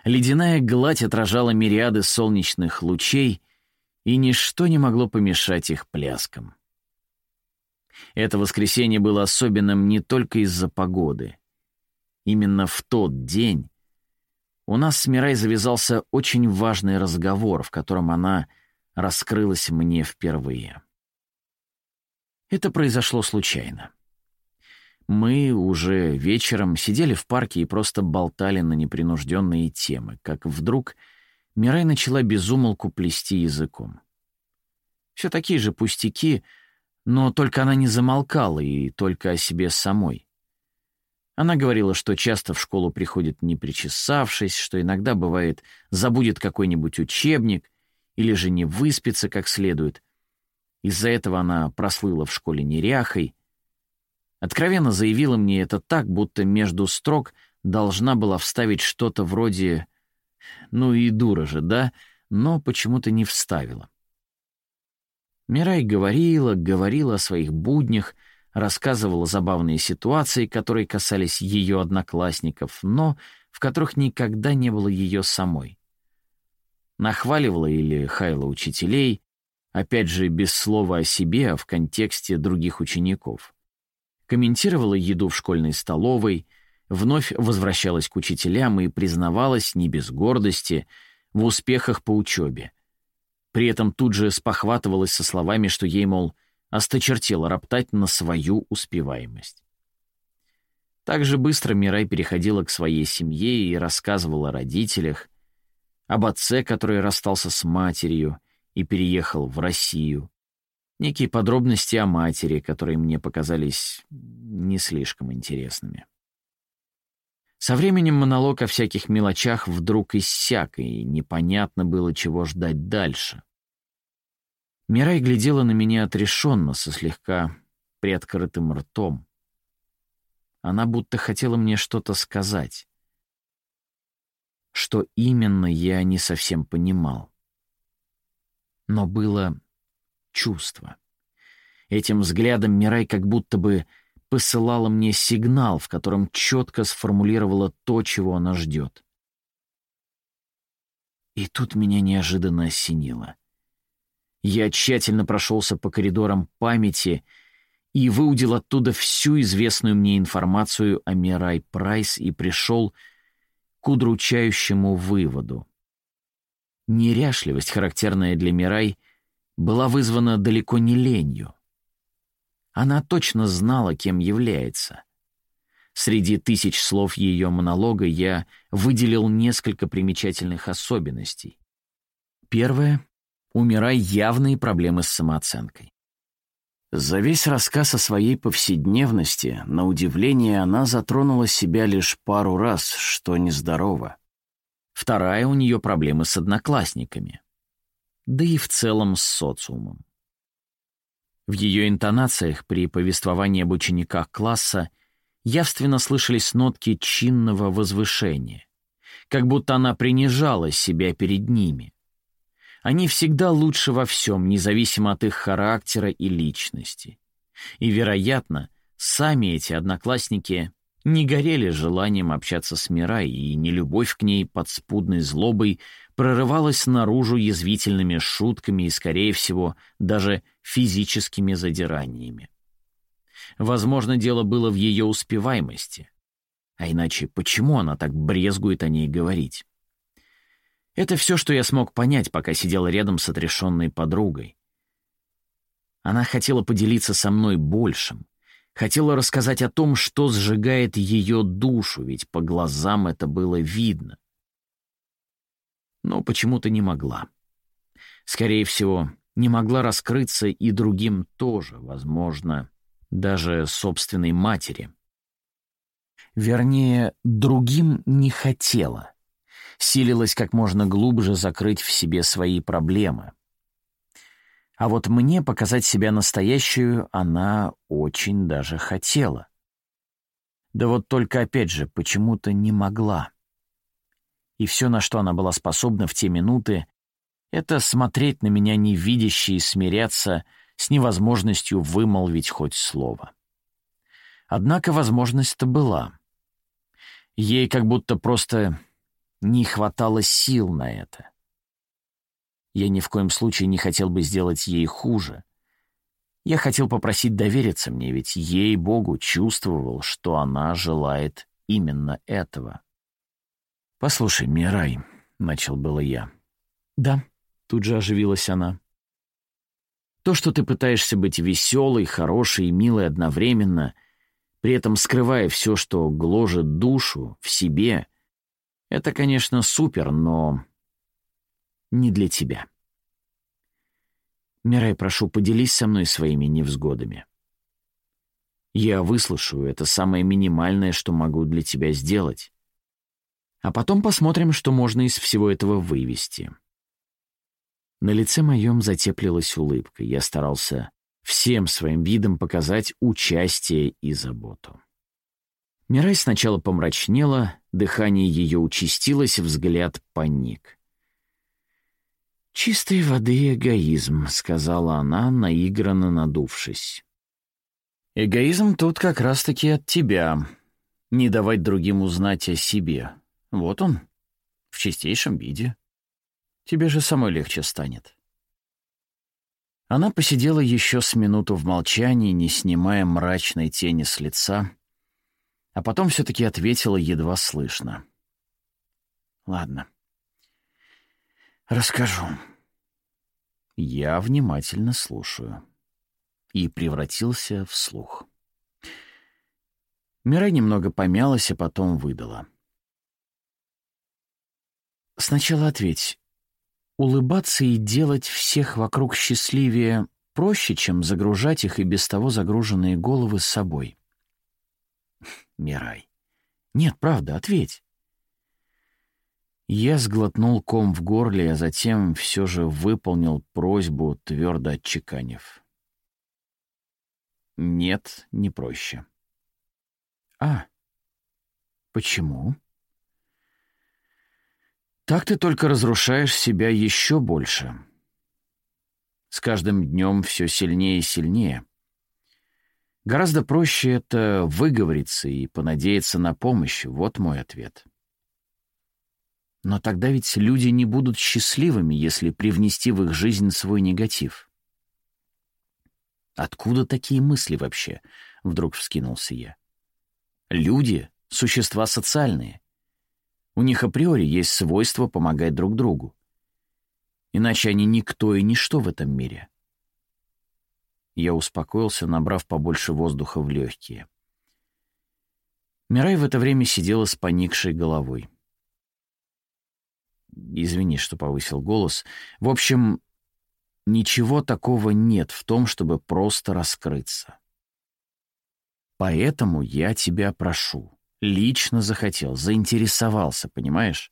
Ледяная гладь отражала мириады солнечных лучей, и ничто не могло помешать их пляскам. Это воскресенье было особенным не только из-за погоды. Именно в тот день у нас с Мирай завязался очень важный разговор, в котором она раскрылась мне впервые. Это произошло случайно. Мы уже вечером сидели в парке и просто болтали на непринужденные темы, как вдруг Мирай начала безумолку плести языком. Все такие же пустяки, но только она не замолкала и только о себе самой. Она говорила, что часто в школу приходит не причесавшись, что иногда, бывает, забудет какой-нибудь учебник или же не выспится как следует. Из-за этого она прослыла в школе неряхой, Откровенно заявила мне это так, будто между строк должна была вставить что-то вроде «ну и дура же, да?» но почему-то не вставила. Мирай говорила, говорила о своих буднях, рассказывала забавные ситуации, которые касались ее одноклассников, но в которых никогда не было ее самой. Нахваливала или хаяла учителей, опять же, без слова о себе, а в контексте других учеников комментировала еду в школьной столовой, вновь возвращалась к учителям и признавалась, не без гордости, в успехах по учебе. При этом тут же спохватывалась со словами, что ей, мол, осточертело роптать на свою успеваемость. Так же быстро Мирай переходила к своей семье и рассказывала о родителях, об отце, который расстался с матерью и переехал в Россию, некие подробности о матери, которые мне показались не слишком интересными. Со временем монолог о всяких мелочах вдруг иссяк, и непонятно было, чего ждать дальше. Мирай глядела на меня отрешенно, со слегка приоткрытым ртом. Она будто хотела мне что-то сказать. Что именно, я не совсем понимал. Но было чувство. Этим взглядом Мирай как будто бы посылала мне сигнал, в котором четко сформулировала то, чего она ждет. И тут меня неожиданно осенило. Я тщательно прошелся по коридорам памяти и выудил оттуда всю известную мне информацию о Мирай Прайс и пришел к удручающему выводу. Неряшливость, характерная для Мирай, была вызвана далеко не ленью. Она точно знала, кем является. Среди тысяч слов ее монолога я выделил несколько примечательных особенностей. Первое — у явные проблемы с самооценкой. За весь рассказ о своей повседневности, на удивление, она затронула себя лишь пару раз, что нездорово. Вторая у нее проблемы с одноклассниками да и в целом с социумом. В ее интонациях при повествовании об учениках класса явственно слышались нотки чинного возвышения, как будто она принижала себя перед ними. Они всегда лучше во всем, независимо от их характера и личности. И, вероятно, сами эти одноклассники не горели желанием общаться с Мирай, и нелюбовь к ней под спудной злобой прорывалась наружу язвительными шутками и, скорее всего, даже физическими задираниями. Возможно, дело было в ее успеваемости. А иначе почему она так брезгует о ней говорить? Это все, что я смог понять, пока сидел рядом с отрешенной подругой. Она хотела поделиться со мной большим, хотела рассказать о том, что сжигает ее душу, ведь по глазам это было видно. Но почему-то не могла. Скорее всего, не могла раскрыться и другим тоже, возможно, даже собственной матери. Вернее, другим не хотела. Силилась как можно глубже закрыть в себе свои проблемы. А вот мне показать себя настоящую она очень даже хотела. Да вот только опять же почему-то не могла. И все, на что она была способна в те минуты, это смотреть на меня невидяще и смиряться с невозможностью вымолвить хоть слово. Однако возможность-то была. Ей как будто просто не хватало сил на это. Я ни в коем случае не хотел бы сделать ей хуже. Я хотел попросить довериться мне, ведь ей-богу чувствовал, что она желает именно этого. «Послушай, Мирай», — начал было я. «Да», — тут же оживилась она. «То, что ты пытаешься быть веселой, хорошей и милой одновременно, при этом скрывая все, что гложет душу в себе, это, конечно, супер, но не для тебя. Мирай, прошу, поделись со мной своими невзгодами. Я выслушаю, это самое минимальное, что могу для тебя сделать. А потом посмотрим, что можно из всего этого вывести. На лице моем затеплилась улыбка. Я старался всем своим видом показать участие и заботу. Мирай сначала помрачнела, дыхание ее участилось, взгляд паник. «Чистой воды эгоизм», — сказала она, наигранно надувшись. «Эгоизм тут как раз-таки от тебя. Не давать другим узнать о себе. Вот он, в чистейшем виде. Тебе же самой легче станет». Она посидела еще с минуту в молчании, не снимая мрачной тени с лица, а потом все-таки ответила едва слышно. «Ладно». Расскажу. Я внимательно слушаю. И превратился в слух. Мирай немного помялась, а потом выдала. Сначала ответь. Улыбаться и делать всех вокруг счастливее проще, чем загружать их и без того загруженные головы с собой. Мирай. Нет, правда, ответь. Я сглотнул ком в горле, а затем все же выполнил просьбу, твердо отчеканив. Нет, не проще. А, почему? Так ты только разрушаешь себя еще больше. С каждым днем все сильнее и сильнее. Гораздо проще это выговориться и понадеяться на помощь. Вот мой ответ. — но тогда ведь люди не будут счастливыми, если привнести в их жизнь свой негатив. Откуда такие мысли вообще? Вдруг вскинулся я. Люди — существа социальные. У них априори есть свойство помогать друг другу. Иначе они никто и ничто в этом мире. Я успокоился, набрав побольше воздуха в легкие. Мирай в это время сидела с поникшей головой. Извини, что повысил голос. В общем, ничего такого нет в том, чтобы просто раскрыться. Поэтому я тебя прошу. Лично захотел, заинтересовался, понимаешь?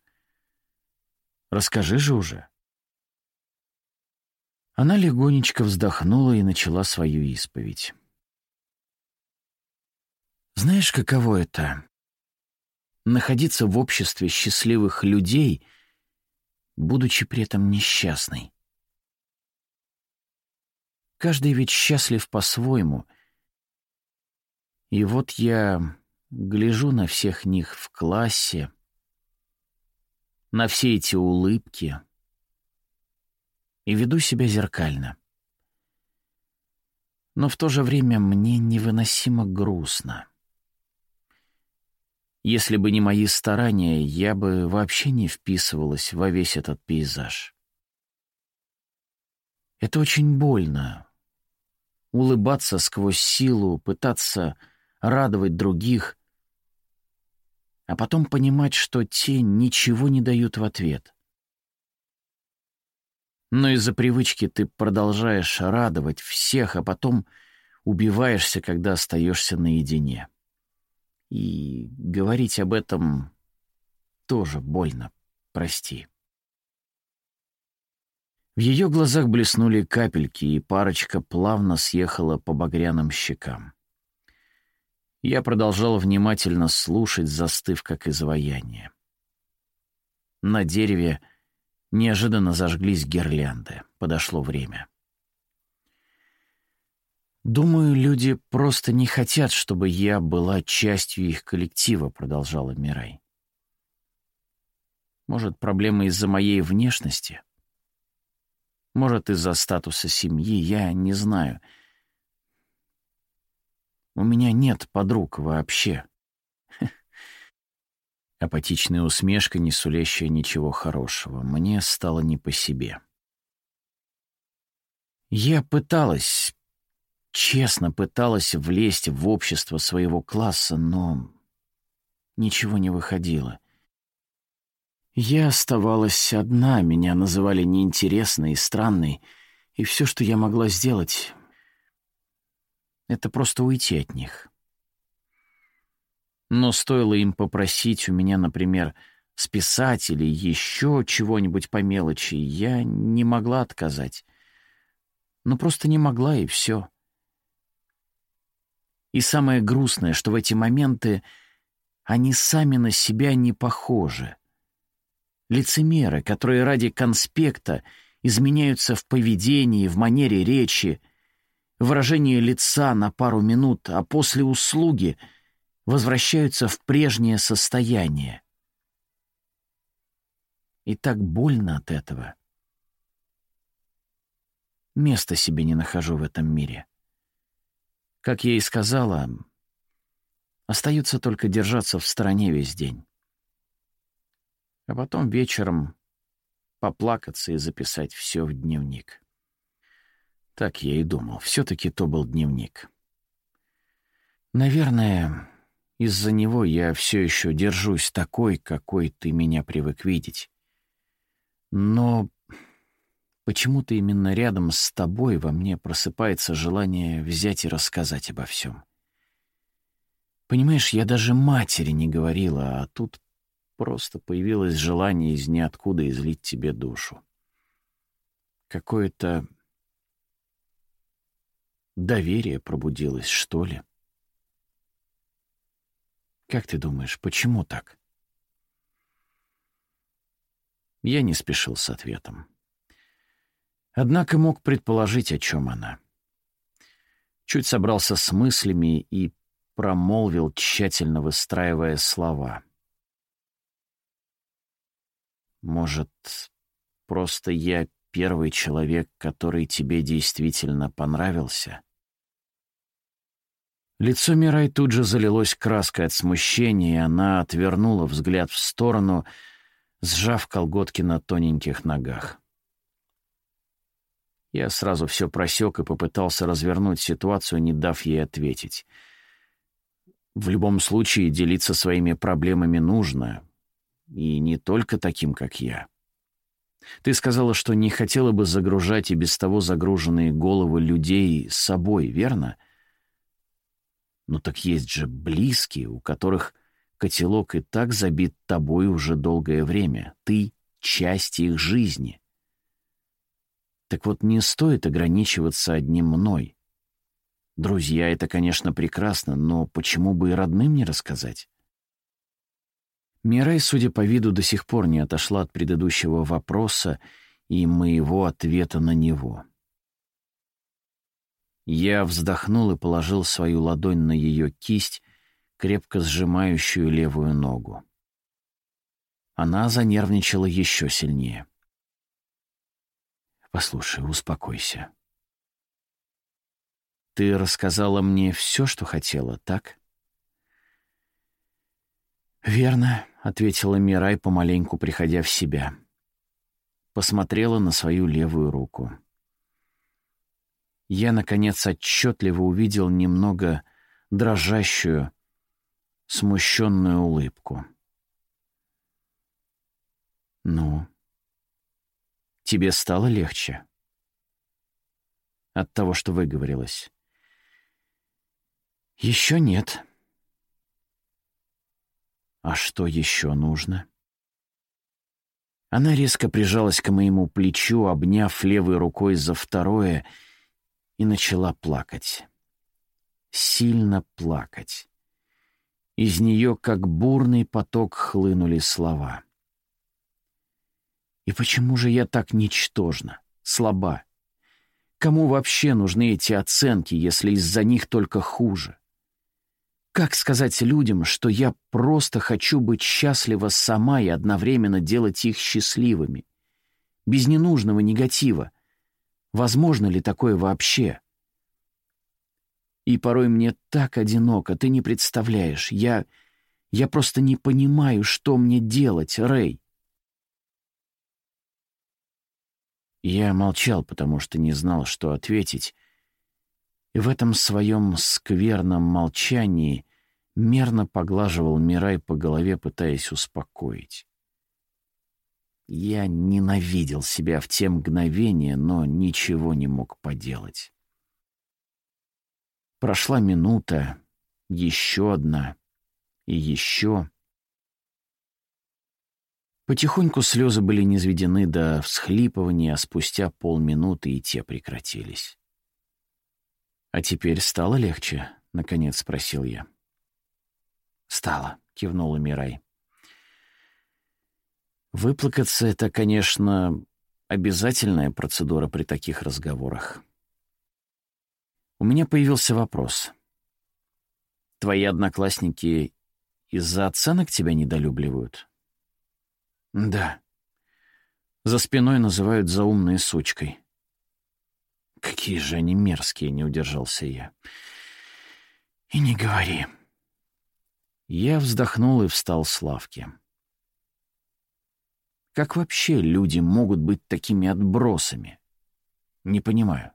Расскажи же уже. Она легонечко вздохнула и начала свою исповедь. Знаешь, каково это? Находиться в обществе счастливых людей — будучи при этом несчастной. Каждый ведь счастлив по-своему. И вот я гляжу на всех них в классе, на все эти улыбки и веду себя зеркально. Но в то же время мне невыносимо грустно. Если бы не мои старания, я бы вообще не вписывалась во весь этот пейзаж. Это очень больно. Улыбаться сквозь силу, пытаться радовать других, а потом понимать, что те ничего не дают в ответ. Но из-за привычки ты продолжаешь радовать всех, а потом убиваешься, когда остаешься наедине. И говорить об этом тоже больно, прости. В ее глазах блеснули капельки, и парочка плавно съехала по багряным щекам. Я продолжал внимательно слушать, застыв как изваяние. На дереве неожиданно зажглись гирлянды. Подошло время. «Думаю, люди просто не хотят, чтобы я была частью их коллектива», — продолжала Мирай. «Может, проблема из-за моей внешности? Может, из-за статуса семьи, я не знаю. У меня нет подруг вообще». Апатичная усмешка, не сулящая ничего хорошего. Мне стало не по себе. Я пыталась, честно пыталась влезть в общество своего класса, но ничего не выходило. Я оставалась одна, меня называли неинтересной и странной, и все, что я могла сделать, — это просто уйти от них. Но стоило им попросить у меня, например, списать или еще чего-нибудь по мелочи, я не могла отказать. Ну, просто не могла, и все. И самое грустное, что в эти моменты они сами на себя не похожи. Лицемеры, которые ради конспекта изменяются в поведении, в манере речи, выражении лица на пару минут, а после услуги возвращаются в прежнее состояние. И так больно от этого. Места себе не нахожу в этом мире. Как я и сказала, остается только держаться в стороне весь день. А потом вечером поплакаться и записать все в дневник. Так я и думал. Все-таки то был дневник. Наверное, из-за него я все еще держусь такой, какой ты меня привык видеть. Но Почему-то именно рядом с тобой во мне просыпается желание взять и рассказать обо всем. Понимаешь, я даже матери не говорила, а тут просто появилось желание из ниоткуда излить тебе душу. Какое-то доверие пробудилось, что ли? Как ты думаешь, почему так? Я не спешил с ответом. Однако мог предположить, о чем она. Чуть собрался с мыслями и промолвил, тщательно выстраивая слова. «Может, просто я первый человек, который тебе действительно понравился?» Лицо Мирай тут же залилось краской от смущения, и она отвернула взгляд в сторону, сжав колготки на тоненьких ногах. Я сразу все просек и попытался развернуть ситуацию, не дав ей ответить. В любом случае, делиться своими проблемами нужно. И не только таким, как я. Ты сказала, что не хотела бы загружать и без того загруженные головы людей с собой, верно? Ну так есть же близкие, у которых котелок и так забит тобой уже долгое время. Ты — часть их жизни. Так вот, не стоит ограничиваться одним мной. Друзья — это, конечно, прекрасно, но почему бы и родным не рассказать? Мирай, судя по виду, до сих пор не отошла от предыдущего вопроса и моего ответа на него. Я вздохнул и положил свою ладонь на ее кисть, крепко сжимающую левую ногу. Она занервничала еще сильнее. «Послушай, успокойся. Ты рассказала мне все, что хотела, так?» «Верно», — ответила Мирай, помаленьку приходя в себя. Посмотрела на свою левую руку. Я, наконец, отчетливо увидел немного дрожащую, смущенную улыбку. «Ну, тебе стало легче?» «От того, что выговорилась?» «Еще нет». «А что еще нужно?» Она резко прижалась к моему плечу, обняв левой рукой за второе, и начала плакать. Сильно плакать. Из нее, как бурный поток, хлынули слова. И почему же я так ничтожна, слаба? Кому вообще нужны эти оценки, если из-за них только хуже? Как сказать людям, что я просто хочу быть счастлива сама и одновременно делать их счастливыми? Без ненужного негатива. Возможно ли такое вообще? И порой мне так одиноко, ты не представляешь. Я... я просто не понимаю, что мне делать, Рэй. Я молчал, потому что не знал, что ответить, и в этом своем скверном молчании мерно поглаживал Мирай по голове, пытаясь успокоить. Я ненавидел себя в те мгновения, но ничего не мог поделать. Прошла минута, еще одна и еще. Потихоньку слезы были низведены до всхлипывания, а спустя полминуты и те прекратились. «А теперь стало легче?» — наконец спросил я. «Стало», — кивнула Мирай. «Выплакаться — это, конечно, обязательная процедура при таких разговорах. У меня появился вопрос. Твои одноклассники из-за оценок тебя недолюбливают?» Да. За спиной называют заумной сучкой. Какие же они мерзкие, не удержался я. И не говори. Я вздохнул и встал с лавки. Как вообще люди могут быть такими отбросами? Не понимаю.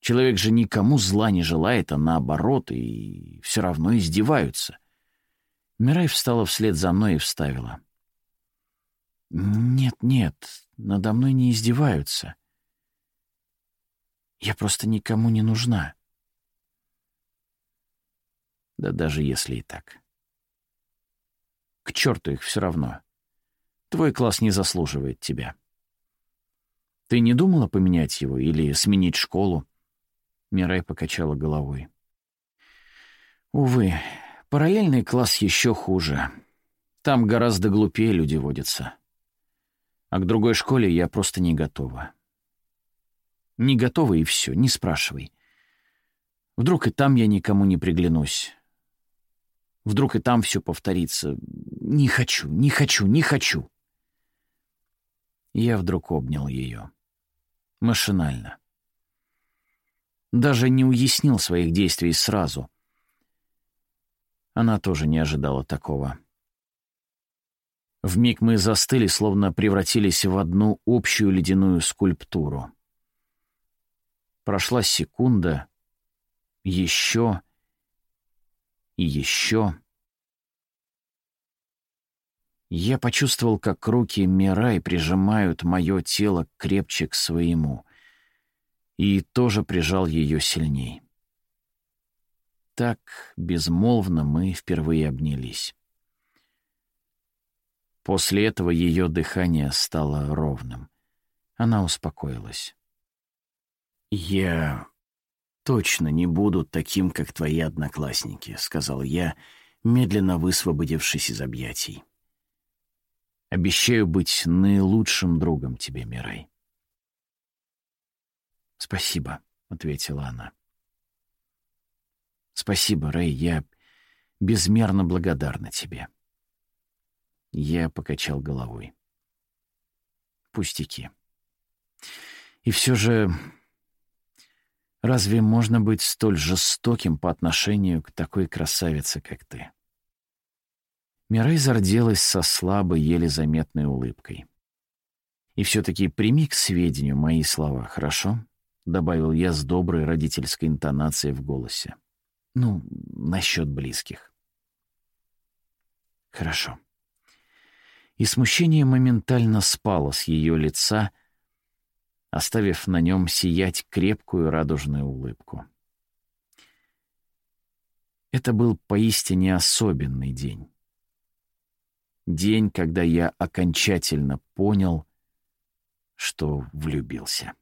Человек же никому зла не желает, а наоборот, и все равно издеваются. Мирай встала вслед за мной и вставила. «Нет, нет, надо мной не издеваются. Я просто никому не нужна». Да даже если и так. К черту их все равно. Твой класс не заслуживает тебя. Ты не думала поменять его или сменить школу? Мирай покачала головой. Увы, параллельный класс еще хуже. Там гораздо глупее люди водятся. А к другой школе я просто не готова. Не готова и все, не спрашивай. Вдруг и там я никому не приглянусь. Вдруг и там все повторится. Не хочу, не хочу, не хочу. Я вдруг обнял ее. Машинально. Даже не уяснил своих действий сразу. Она тоже не ожидала такого. В миг мы застыли, словно превратились в одну общую ледяную скульптуру. Прошла секунда, еще и еще. Я почувствовал, как руки Мирай прижимают мое тело крепче к своему, и тоже прижал ее сильней. Так безмолвно мы впервые обнялись. После этого ее дыхание стало ровным. Она успокоилась. «Я точно не буду таким, как твои одноклассники», — сказал я, медленно высвободившись из объятий. «Обещаю быть наилучшим другом тебе, Мирай». «Спасибо», — ответила она. «Спасибо, Рэй, я... безмерно благодарна тебе». Я покачал головой. Пустяки. И все же, разве можно быть столь жестоким по отношению к такой красавице, как ты? Мирей зарделась со слабой, еле заметной улыбкой. «И все-таки прими к сведению мои слова, хорошо?» — добавил я с доброй родительской интонацией в голосе. «Ну, насчет близких». «Хорошо» и смущение моментально спало с ее лица, оставив на нем сиять крепкую радужную улыбку. Это был поистине особенный день. День, когда я окончательно понял, что влюбился.